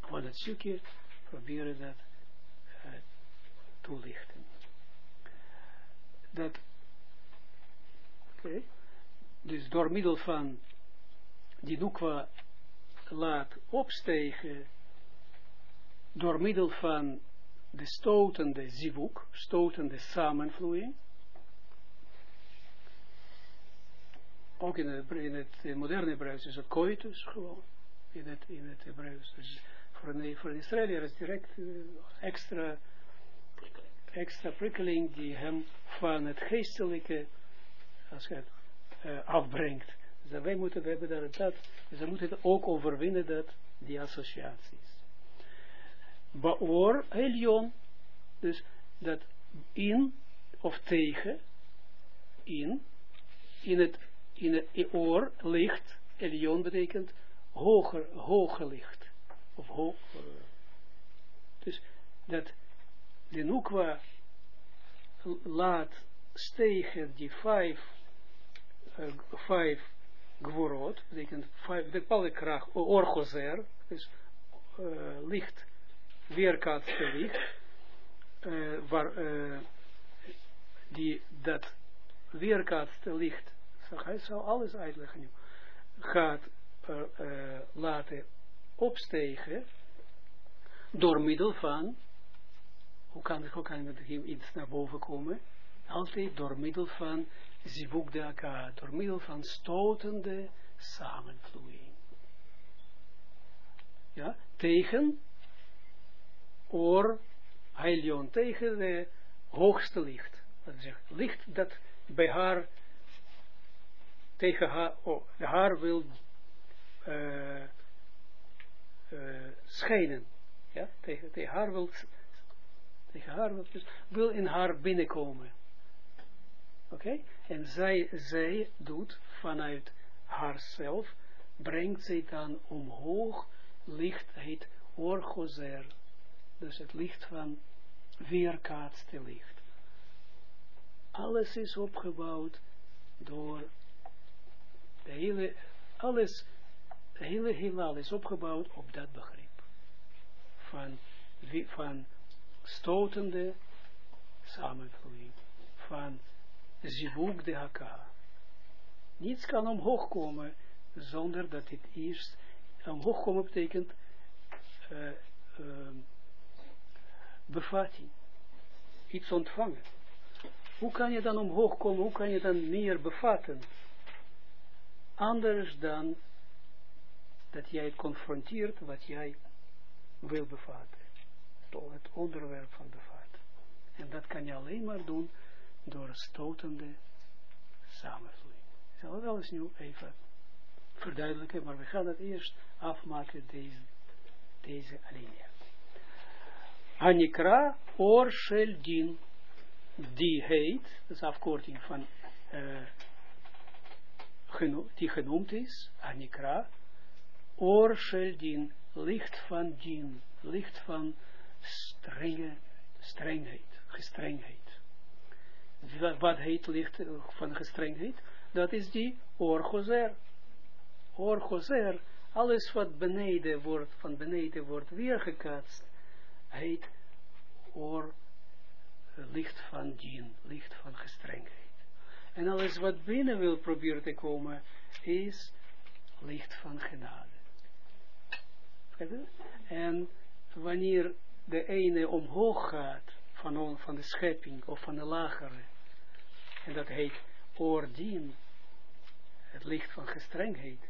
van het stukje proberen dat uh, toelichten. Dat Okay. Dus door middel van die nukwa laat opstegen, door middel van de stotende zivuk, stotende samenvloeiing. Ook in het, in het moderne Hebreeuws is het coitus gewoon. In het, in het Hebreeuws. Dus voor een, voor een Israëliër is direct uh, extra, extra prikkeling die hem van het geestelijke als het, uh, afbrengt. Dus wij moeten, we hebben dat, dat dus we moeten ook overwinnen dat, die associaties. Baor, Elion, dus dat in of tegen, in, in het, in het oor, licht, Elion betekent hoger, hoger licht. Of hoog, dus dat de Nukwa laat stegen die vijf, uh, vijf gvorot, betekent bepaalde kracht, orgozer, dus uh, licht, weerkaatste licht, uh, waar uh, die, dat weerkaatste licht, hij zal alles uitleggen nu, gaat laten opstegen door middel van, hoe kan, hoe kan hem iets naar boven komen? Altijd door middel van akka, door middel van stotende samenvloeiing. Ja, tegen oor, heilion, tegen de hoogste licht. Dat is licht dat bij haar, tegen haar, oh, haar wil uh, schijnen. Ja, tegen, tegen haar wil, tegen haar wil, dus wil in haar binnenkomen. Oké? En zij, zij doet vanuit haarzelf, brengt zij dan omhoog, licht heet orgozer. Dus het licht van weerkaatste licht. Alles is opgebouwd door de hele, alles, de hele heelal is opgebouwd op dat begrip. Van, van stotende samenvloeiing. Van zivuk de haka. Niets kan omhoog komen zonder dat dit eerst omhoog komen betekent uh, bevatting. Iets ontvangen. Hoe kan je dan omhoog komen? Hoe kan je dan meer bevatten? Anders dan dat jij confronteert wat jij wil bevatten. Het onderwerp van bevatten. En dat kan je alleen maar doen door stotende samenvloeiing. Ik zal het alles nu even verduidelijken, maar we gaan het eerst afmaken, deze, deze alinea. Anikra or die heet, dat is afkorting van, uh, die genoemd is, Anikra, or din, licht van din, licht van strenge, strengheid, gestrengheid wat heet licht van gestrengheid? Dat is die orgozer. Orgozer, alles wat beneden wordt, van beneden wordt weergekaatst, heet oor, licht van dien, licht van gestrengheid. En alles wat binnen wil proberen te komen, is licht van genade. En wanneer de ene omhoog gaat, van, van de schepping, of van de lagere, en dat heet oordien, het licht van gestrengheid,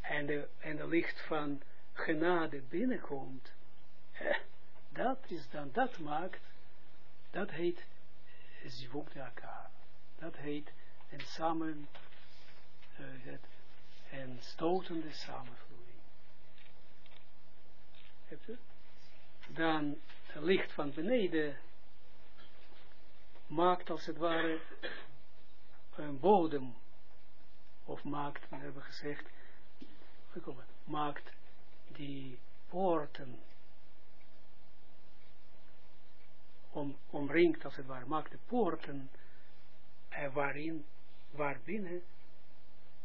en de, en de licht van genade binnenkomt, eh, dat is dan, dat maakt, dat heet zivuk de Dat heet een samen, uh, het, een stotende samenvloeiing. Hebt u? Dan het licht van beneden maakt als het ware een bodem, of maakt, we hebben gezegd, maakt die poorten, om, omringt als het ware, maakt de poorten, en waarin, waarbinnen,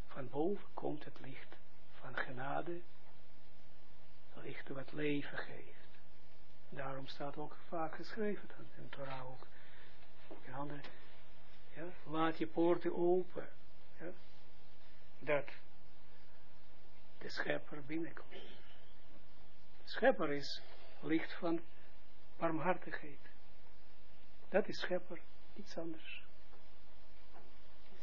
van boven komt het licht van genade, licht wat leven geeft. Daarom staat ook vaak geschreven, in Torah ook, in andere, ja, laat je poorten open, ja, dat de schepper binnenkomt. De schepper is licht van barmhartigheid. Dat is schepper, niets anders.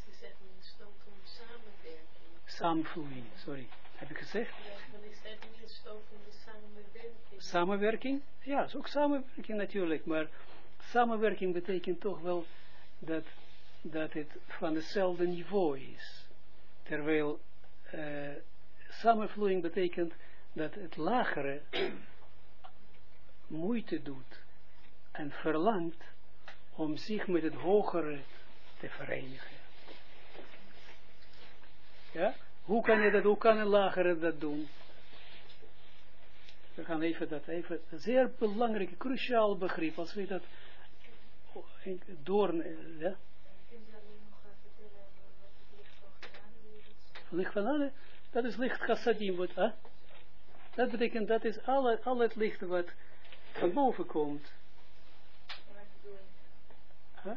Ze zegt een stoot om samenwerking. Samenvloeiing, sorry. Heb ik gezegd? Ja, is dat niet een stoot om de samenwerking. Samenwerking? Ja, is ook samenwerking natuurlijk, maar samenwerking betekent toch wel dat, dat het van hetzelfde niveau is. Terwijl uh, samenvloeiing betekent dat het lagere moeite doet en verlangt om zich met het hogere te verenigen. Ja? Hoe kan je dat, hoe kan een lagere dat doen? We gaan even dat, even, een zeer belangrijk, cruciaal begrip, als we dat door, ja? Licht van alle, dat is licht chassadim, wat, hè? Dat betekent, dat is alle, al het licht wat van boven komt. Huh?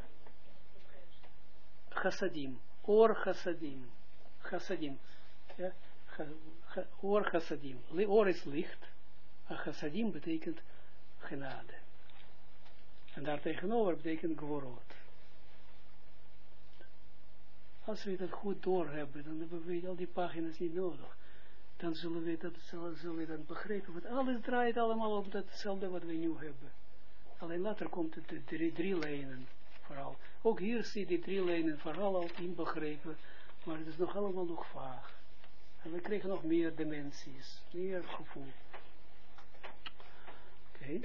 Chassadim, or chassadim, chassadim, ja? Or chassadim, or is licht, en chassadim betekent genade. En daar tegenover betekent gworot. Als we dat goed doorhebben, dan hebben we al die pagina's niet nodig. Dan zullen we dat, zullen we dan begrijpen. Want alles draait allemaal op datzelfde wat we nu hebben. Alleen later komt het de drie, drie lijnen vooral. Ook hier zie je die drie lijnen vooral al inbegrepen. Maar het is nog allemaal nog vaag. En we krijgen nog meer dimensies. Meer gevoel. Oké.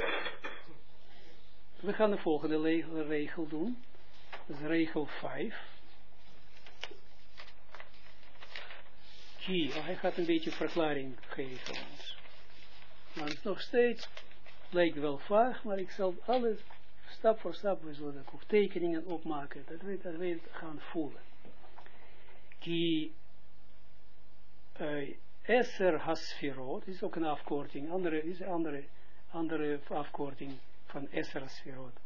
We gaan de volgende regel doen. Dat is regel 5. Ki, oh, hij gaat een beetje verklaring geven ons. Want nog steeds lijkt wel vaag, maar ik zal alles stap voor stap, we zullen ook tekeningen opmaken, dat we, dat we het gaan voelen. Ki uh, Esser Hasfirot, is ook een afkorting, andere, is andere, andere afkorting van Esser Sferot.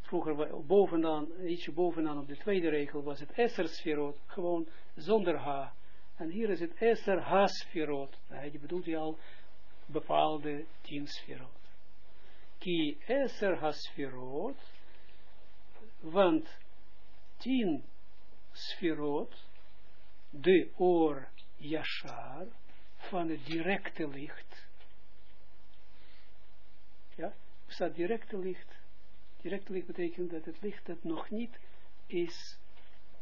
Vroeger, bovenaan, ietsje bovenaan op de tweede regel was het Esser Sferot, gewoon zonder H. En hier is het Esser Hasfirot. Hij bedoelt hij al bepaalde tien sferot. Ki Esser Hasfirot, want tien sferot, de oor Yashar, van het directe licht, ja, staat directe licht. Directe licht betekent dat het licht dat nog niet is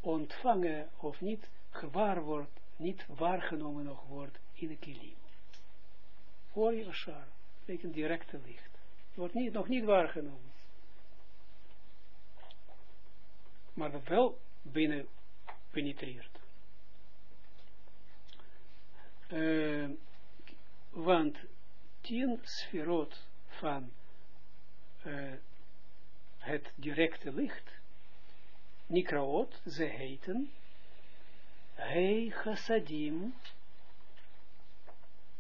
ontvangen of niet gewaar wordt, niet waargenomen nog wordt in de kilim. Voor Yashar betekent directe licht. Wordt niet, nog niet waargenomen. Maar dat wel binnen penetreert. Uh, want tien sferot van uh, het directe licht, Nikraot, ze heten, Hei chassadim,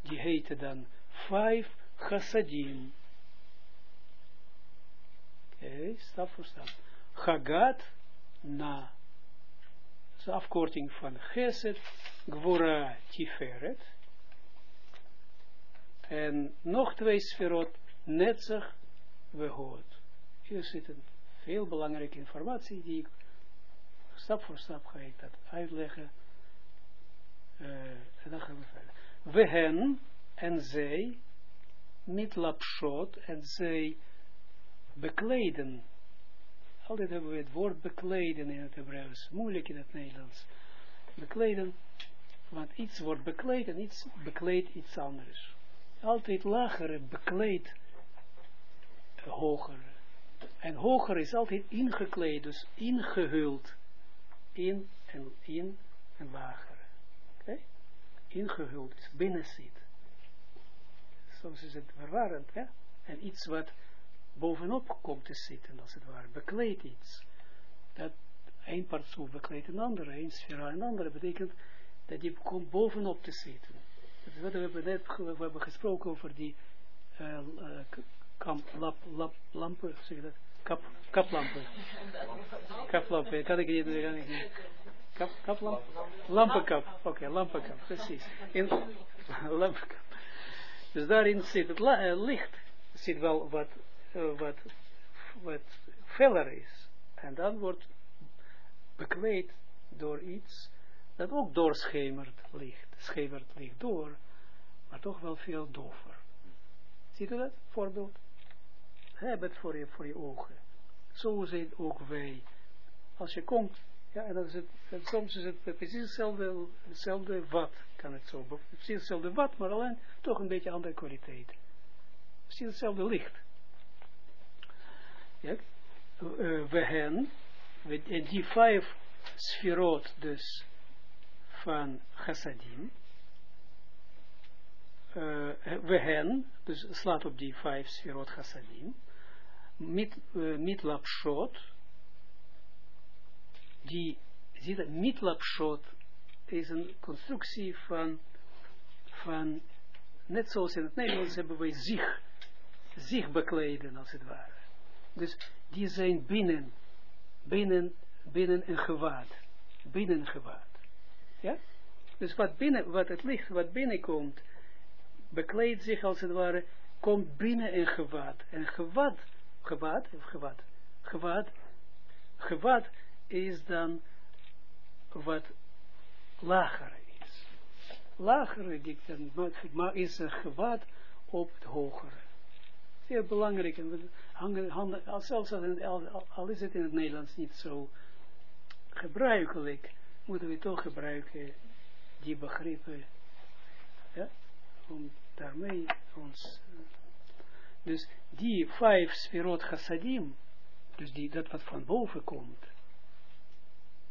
die heten dan vijf chassadim. Oké, okay, stap voor stap. Chagat na. Is afkorting van Geset, Gwora Tiferet. En nog twee sferot, Netzach, Wehoot. Hier zit een veel belangrijke informatie die ik stap voor stap ga ik dat uitleggen. Uh, en dan gaan we verder. We hen en zij, met lapshot, en zij bekleden. Altijd hebben we het woord bekleden in het Hebreeuws. Moeilijk in het Nederlands. Bekleden, want iets wordt bekleed en iets bekleedt iets anders. Altijd lagere bekleed hoger. En hoger is altijd ingekleed, dus ingehuld in en in en lager. Okay? Ingehuld, binnen zit. Soms is het verwarrend, hè? En iets wat bovenop komt te zitten, als het ware, bekleedt iets. Dat een partsoef bekleedt een andere, een sfera een andere, betekent dat die komt bovenop te zitten. Dat is wat we hebben net hebben gesproken over die uh, uh, kamp, lap, lap, lampen, zeg dat, kap, kaplampen. Kaplampen, kan ik niet, kan ik niet. Kap, kaplamp? Lampenkap, oké, okay, lampenkap, precies. In, lampenkap. Dus daarin zit het uh, licht, zit wel wat eh, wat, wat feller is. En dan wordt bekleed door iets dat ook doorschemert licht, schemert licht door, maar toch wel veel dover. Ziet u dat voorbeeld? Heb het voor je, voor je ogen. Zo zijn ook wij. Als je komt, ja, en, is het, soms is het precies hetzelfde, wat, kan het zo, precies hetzelfde wat, maar alleen toch een beetje andere kwaliteit. Precies hetzelfde licht. Ja, uh, we hen, en die vijf sferot dus van chassadim, uh, we hen, dus slaat op die vijf sferot chassadim, mit, lapshot, die, zie dat, is een constructie van, van, net zoals in het Nederlands hebben wij zich, zich bekleden als het ware. Dus die zijn binnen, binnen, binnen een gewaad, binnen gewaad. Ja? Dus wat binnen, wat het licht, wat binnenkomt, bekleedt zich als het ware, komt binnen een gewaad. En gewaad, gewaad, gewaad, gewaad, gewaad is dan wat lager is. Lagere, die maar is een gewaad op het hogere. Zeer belangrijk. En hangen, hangen, zelfs al, al is het in het Nederlands niet zo gebruikelijk, moeten we toch gebruiken die begrippen, ja, om daarmee ons, dus die vijf sferot chassadim, dus die, dat wat van boven komt,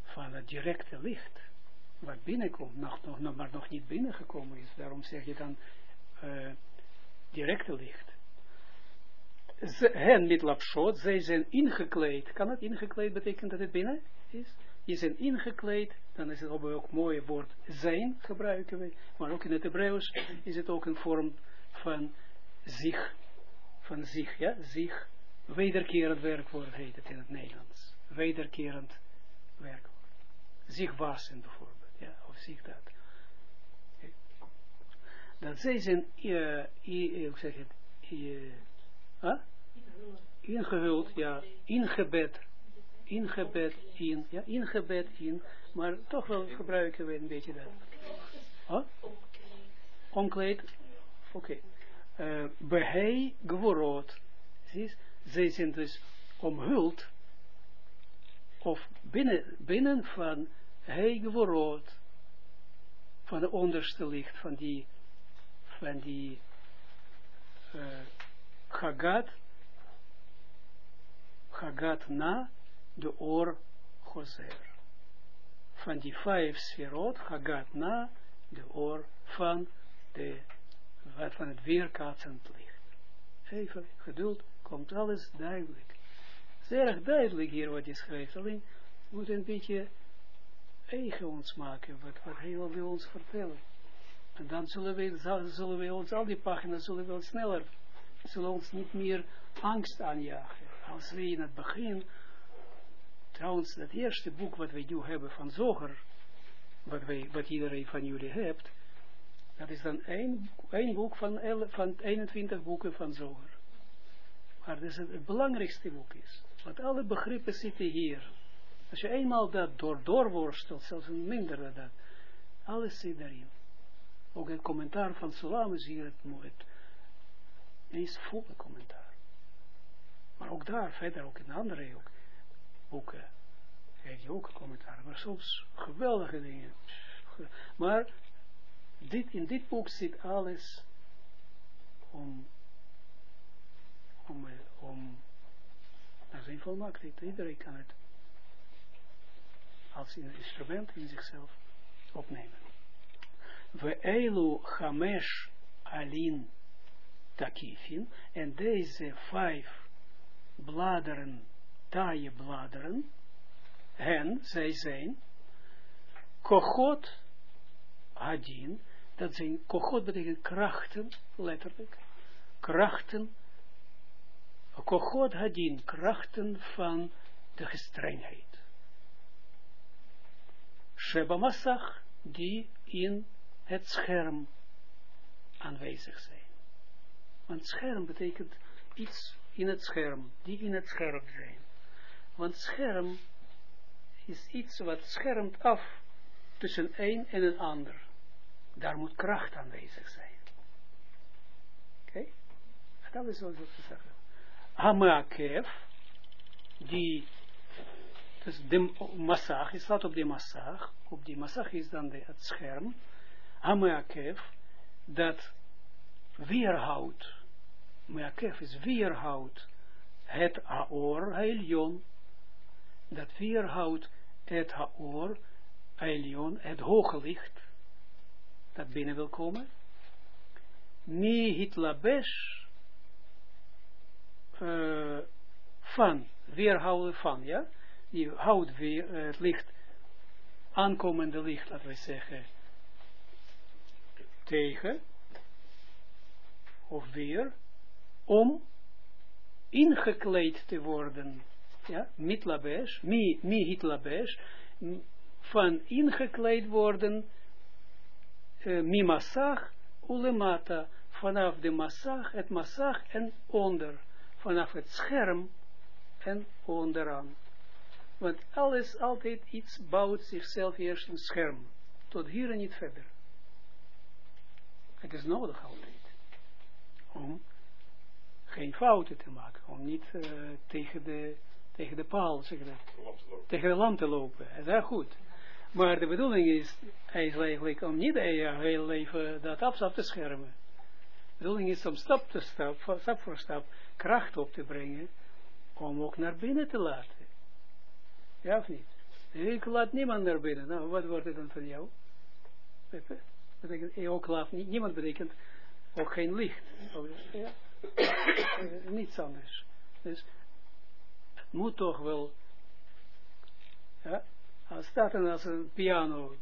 van het directe licht, wat binnenkomt, nog, nog, maar nog niet binnengekomen is, daarom zeg je dan directe licht. Ze, hen met zij zijn ingekleed, kan het ingekleed betekenen dat het binnen is? Je zijn ingekleed, dan is het ook een mooi woord zijn gebruiken we, maar ook in het Hebreeuws is het ook een vorm van zich, van zich, ja, zich, wederkerend werkwoord heet het in het Nederlands, wederkerend werkwoord, zich wassen bijvoorbeeld, ja, of zich dat. Dat zij zijn, uh, uh, hoe zeg het, uh, huh? ingehuld, ja, ingebed, ingebed in, ja, ingebed in, maar toch wel gebruiken we een beetje dat. Huh? Omkleed, oké. Uh, behei geworot, zij zijn dus omhuld, of binnen, binnen van hei geworot, van de onderste licht, van die, van die, uh, Chagat na, de oor Gozer. Van die vijf sferot, Hagat na, de oor van, de, van het weerkaatsend licht. Even geduld, komt alles duidelijk. Zeer duidelijk hier wat je schrijft, alleen moet een beetje eigen ons maken, wat, wat hij wil ons vertellen. En dan zullen we, zullen we ons, al die pagina's zullen we sneller, zullen ons niet meer angst aanjagen. Als we in het begin Trouwens, dat eerste boek wat wij nu hebben van Zoger, wat, wij, wat iedereen van jullie hebt, dat is dan één, één boek van, el, van 21 boeken van Zoger. Maar dat is het, het belangrijkste boek is. Want alle begrippen zitten hier. Als je eenmaal dat door, doorworstelt, zelfs een minder dan dat, alles zit daarin. Ook het commentaar van Solam is hier het, het is volle commentaar. Maar ook daar, verder ook in andere ook boeken. Kijk je ook commentaar, maar soms geweldige dingen. Maar dit, in dit boek zit alles om, om, om naar zijn volmaaktheid. Iedereen kan het als een instrument in zichzelf opnemen. We eilu chamesh alin takifin en deze vijf bladeren taaie bladeren, hen, zij zijn, kochot hadin, dat zijn, kochot betekent krachten, letterlijk, krachten, kochot hadin, krachten van de gestrengheid. Sheba Masach, die in het scherm aanwezig zijn. Want scherm betekent iets in het scherm, die in het scherm zijn. Want scherm is iets wat schermt af tussen een en een ander. Daar moet kracht aanwezig zijn. Oké? Dat is ik zeggen. Hamakef, die, dus de massag, je staat op de massag, op die massag is dan de, het scherm, Hamakef, dat weerhoudt, Meakef is weerhoudt het Haor Haelion, dat weerhoudt het Haor Haelion, het hoge licht, dat binnen wil komen, mi hitlabesh, uh, van, weerhouden van, ja, die houdt weer uh, het licht, aankomende licht, laten we zeggen, tegen, of weer, om ingekleed te worden, ja, mitlabesh, mi, mi hitlabesh, van ingekleed worden, uh, mi massag, ulemata, vanaf de massag, het massag en onder, vanaf het scherm en onderaan. Want alles, altijd iets bouwt zichzelf eerst een scherm, tot hier en niet verder. Het is nodig altijd. Om geen fouten te maken. Om niet uh, tegen, de, tegen de paal, zeg dat, tegen de lamp te lopen. Dat is heel goed. Maar de bedoeling is, eigenlijk om niet je hele leven dat af te schermen. De bedoeling is om stap, te stap, stap voor stap kracht op te brengen, om ook naar binnen te laten. Ja of niet? Ik laat niemand naar binnen. Nou, wat wordt het dan van jou? Betekent, ook laat niemand betekent ook geen licht. Ja? Niets anders. Dus het moet toch wel, ja, als staat er als een piano,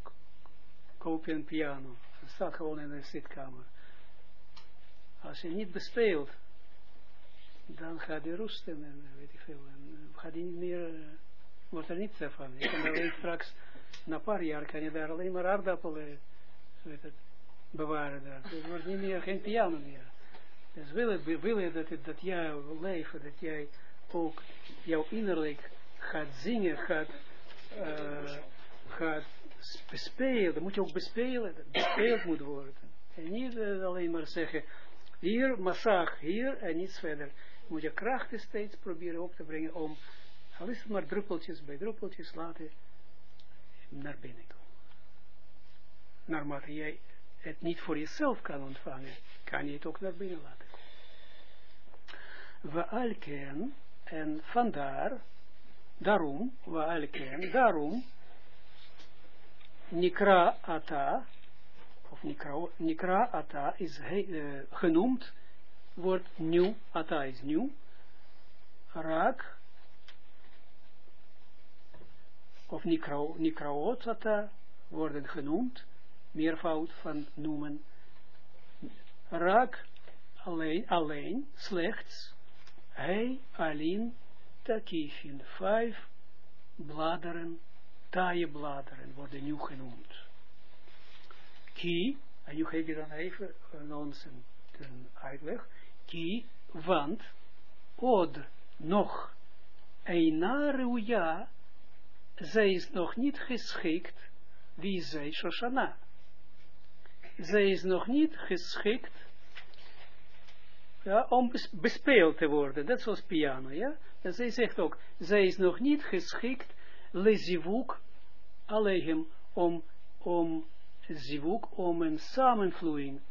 koop je een piano, het staat gewoon in de zitkamer. Als je niet bespeelt, dan gaat hij rusten en weet ik veel, en gaat hij niet meer, uh, wordt er niets van. Je kan alleen straks, na een paar jaar kan je daar alleen maar aardappelen, het, bewaren daar. Het wordt niet meer, geen piano meer. Dus wil je, wil je dat, dat jouw leven, dat jij ook jouw innerlijk gaat zingen, gaat, uh, gaat bespelen, dat moet je ook bespelen, dat bespeeld moet worden. En niet uh, alleen maar zeggen, hier, massage, hier en niets verder. Moet je krachten steeds proberen op te brengen om, al is het maar druppeltjes bij druppeltjes laten naar binnen komen. Naarmate jij het niet voor jezelf kan ontvangen, kan je het ook naar binnen laten we alken, en vandaar, daarom, we alken, daarom, Nikra Ata, of Nikra, Nikra Ata is genoemd, wordt nieuw, Ata is nieuw, Raak, of Nikra, Nikraot Ata, worden genoemd, meervoud van noemen, Raak, alleen, alleen, slechts, hij alleen takifin, vijf bladeren, taaie bladeren worden nu genoemd. Ki, en nu geef je dan even aan ons een, een uitleg, ki, want, od, nog, einaruja, zij is nog niet geschikt, wie zij Shoshana. Zij is nog niet geschikt ja, om bespeeld te worden. Is zoals piano, ja. En zij zegt ook, zij is nog niet geschikt, le zivuk, alleen om, om zivuk, om een samenvloeiing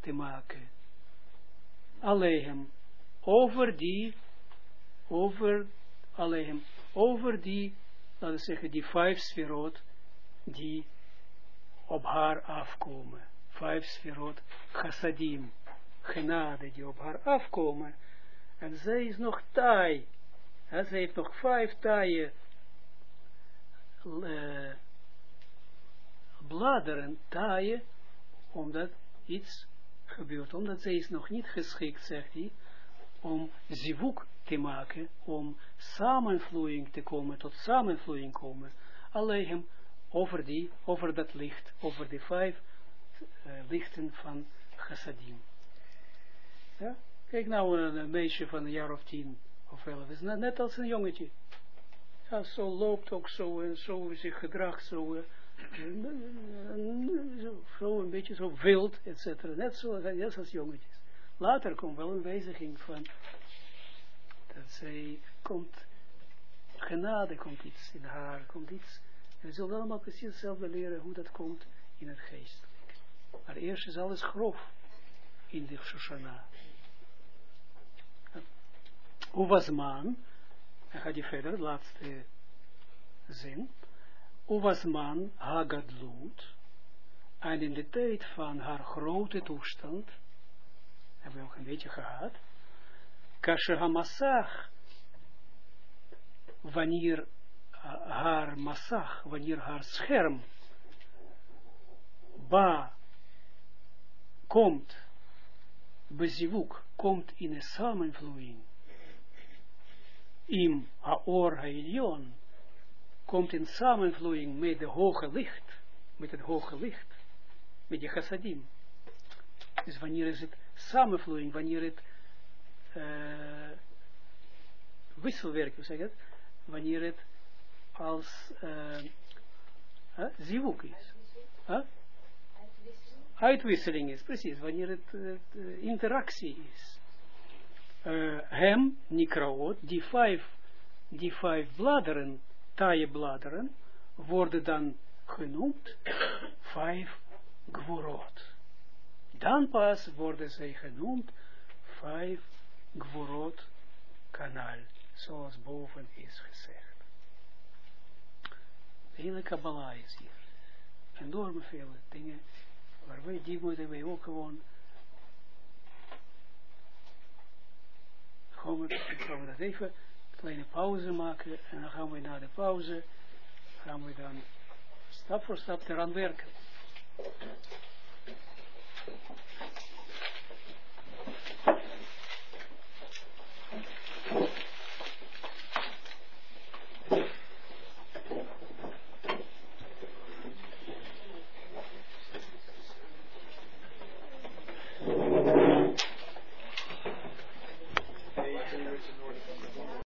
te maken. Alleen over die, over, alleen over die, laten we zeggen, die vijf sferot, die op haar afkomen. Vijf sferot chassadim genade die op haar afkomen. En zij is nog taai. En ze heeft nog vijf taaie uh, bladeren, taaien, omdat iets gebeurt. Omdat zij is nog niet geschikt, zegt hij, om zivuk te maken, om samenvloeiing te komen, tot samenvloeiing komen. Alleen over die, over dat licht, over die vijf uh, lichten van chassadim. Ja? Kijk nou een, meisje van een jaar of tien of elf, is net, net als een jongetje. Zo loopt ook zo en zo zich gedraagt zo, eh, zo, zo een beetje zo wild, et cetera. Net zo net als jongetjes. Later komt wel een wijziging van, dat zij komt, genade komt iets in haar, komt iets, en we zullen allemaal precies hetzelfde leren hoe dat komt in het geestelijk. Maar eerst is alles grof in de Shoshana. Hoe was man? Dan gaat je verder, laatste zin. Hoe was man Hagadlut? En in de tijd van haar grote toestand, hebben we ook een beetje gehad, Kasher Hamassach, wanneer haar massach, wanneer haar scherm, ba, komt, bezivuk, komt in een samenvloeiing, im haor hailion, komt in samenvloeiing met de hoge licht, met het hoge licht, met de chassadim. Dus wanneer is het samenvloeiing, wanneer het uh, wisselwerk, hoe zeg het, wanneer het als uh, uh, zivuk is. Uitwisseling is, precies, wanneer het uh, interactie is. Uh, hem, Nikraot, die vijf, die vijf bladeren, taaie bladeren, worden dan genoemd vijf gvorot. Dan pas worden zij genoemd vijf gvorot kanaal, zoals boven is gezegd. De hele Kabbalah is hier. Enorme vele dingen, waar wij, die moeten wij ook gewoon we, gaan we dat even kleine pauze maken en dan gaan we na de pauze gaan we dan stap voor stap eraan werken.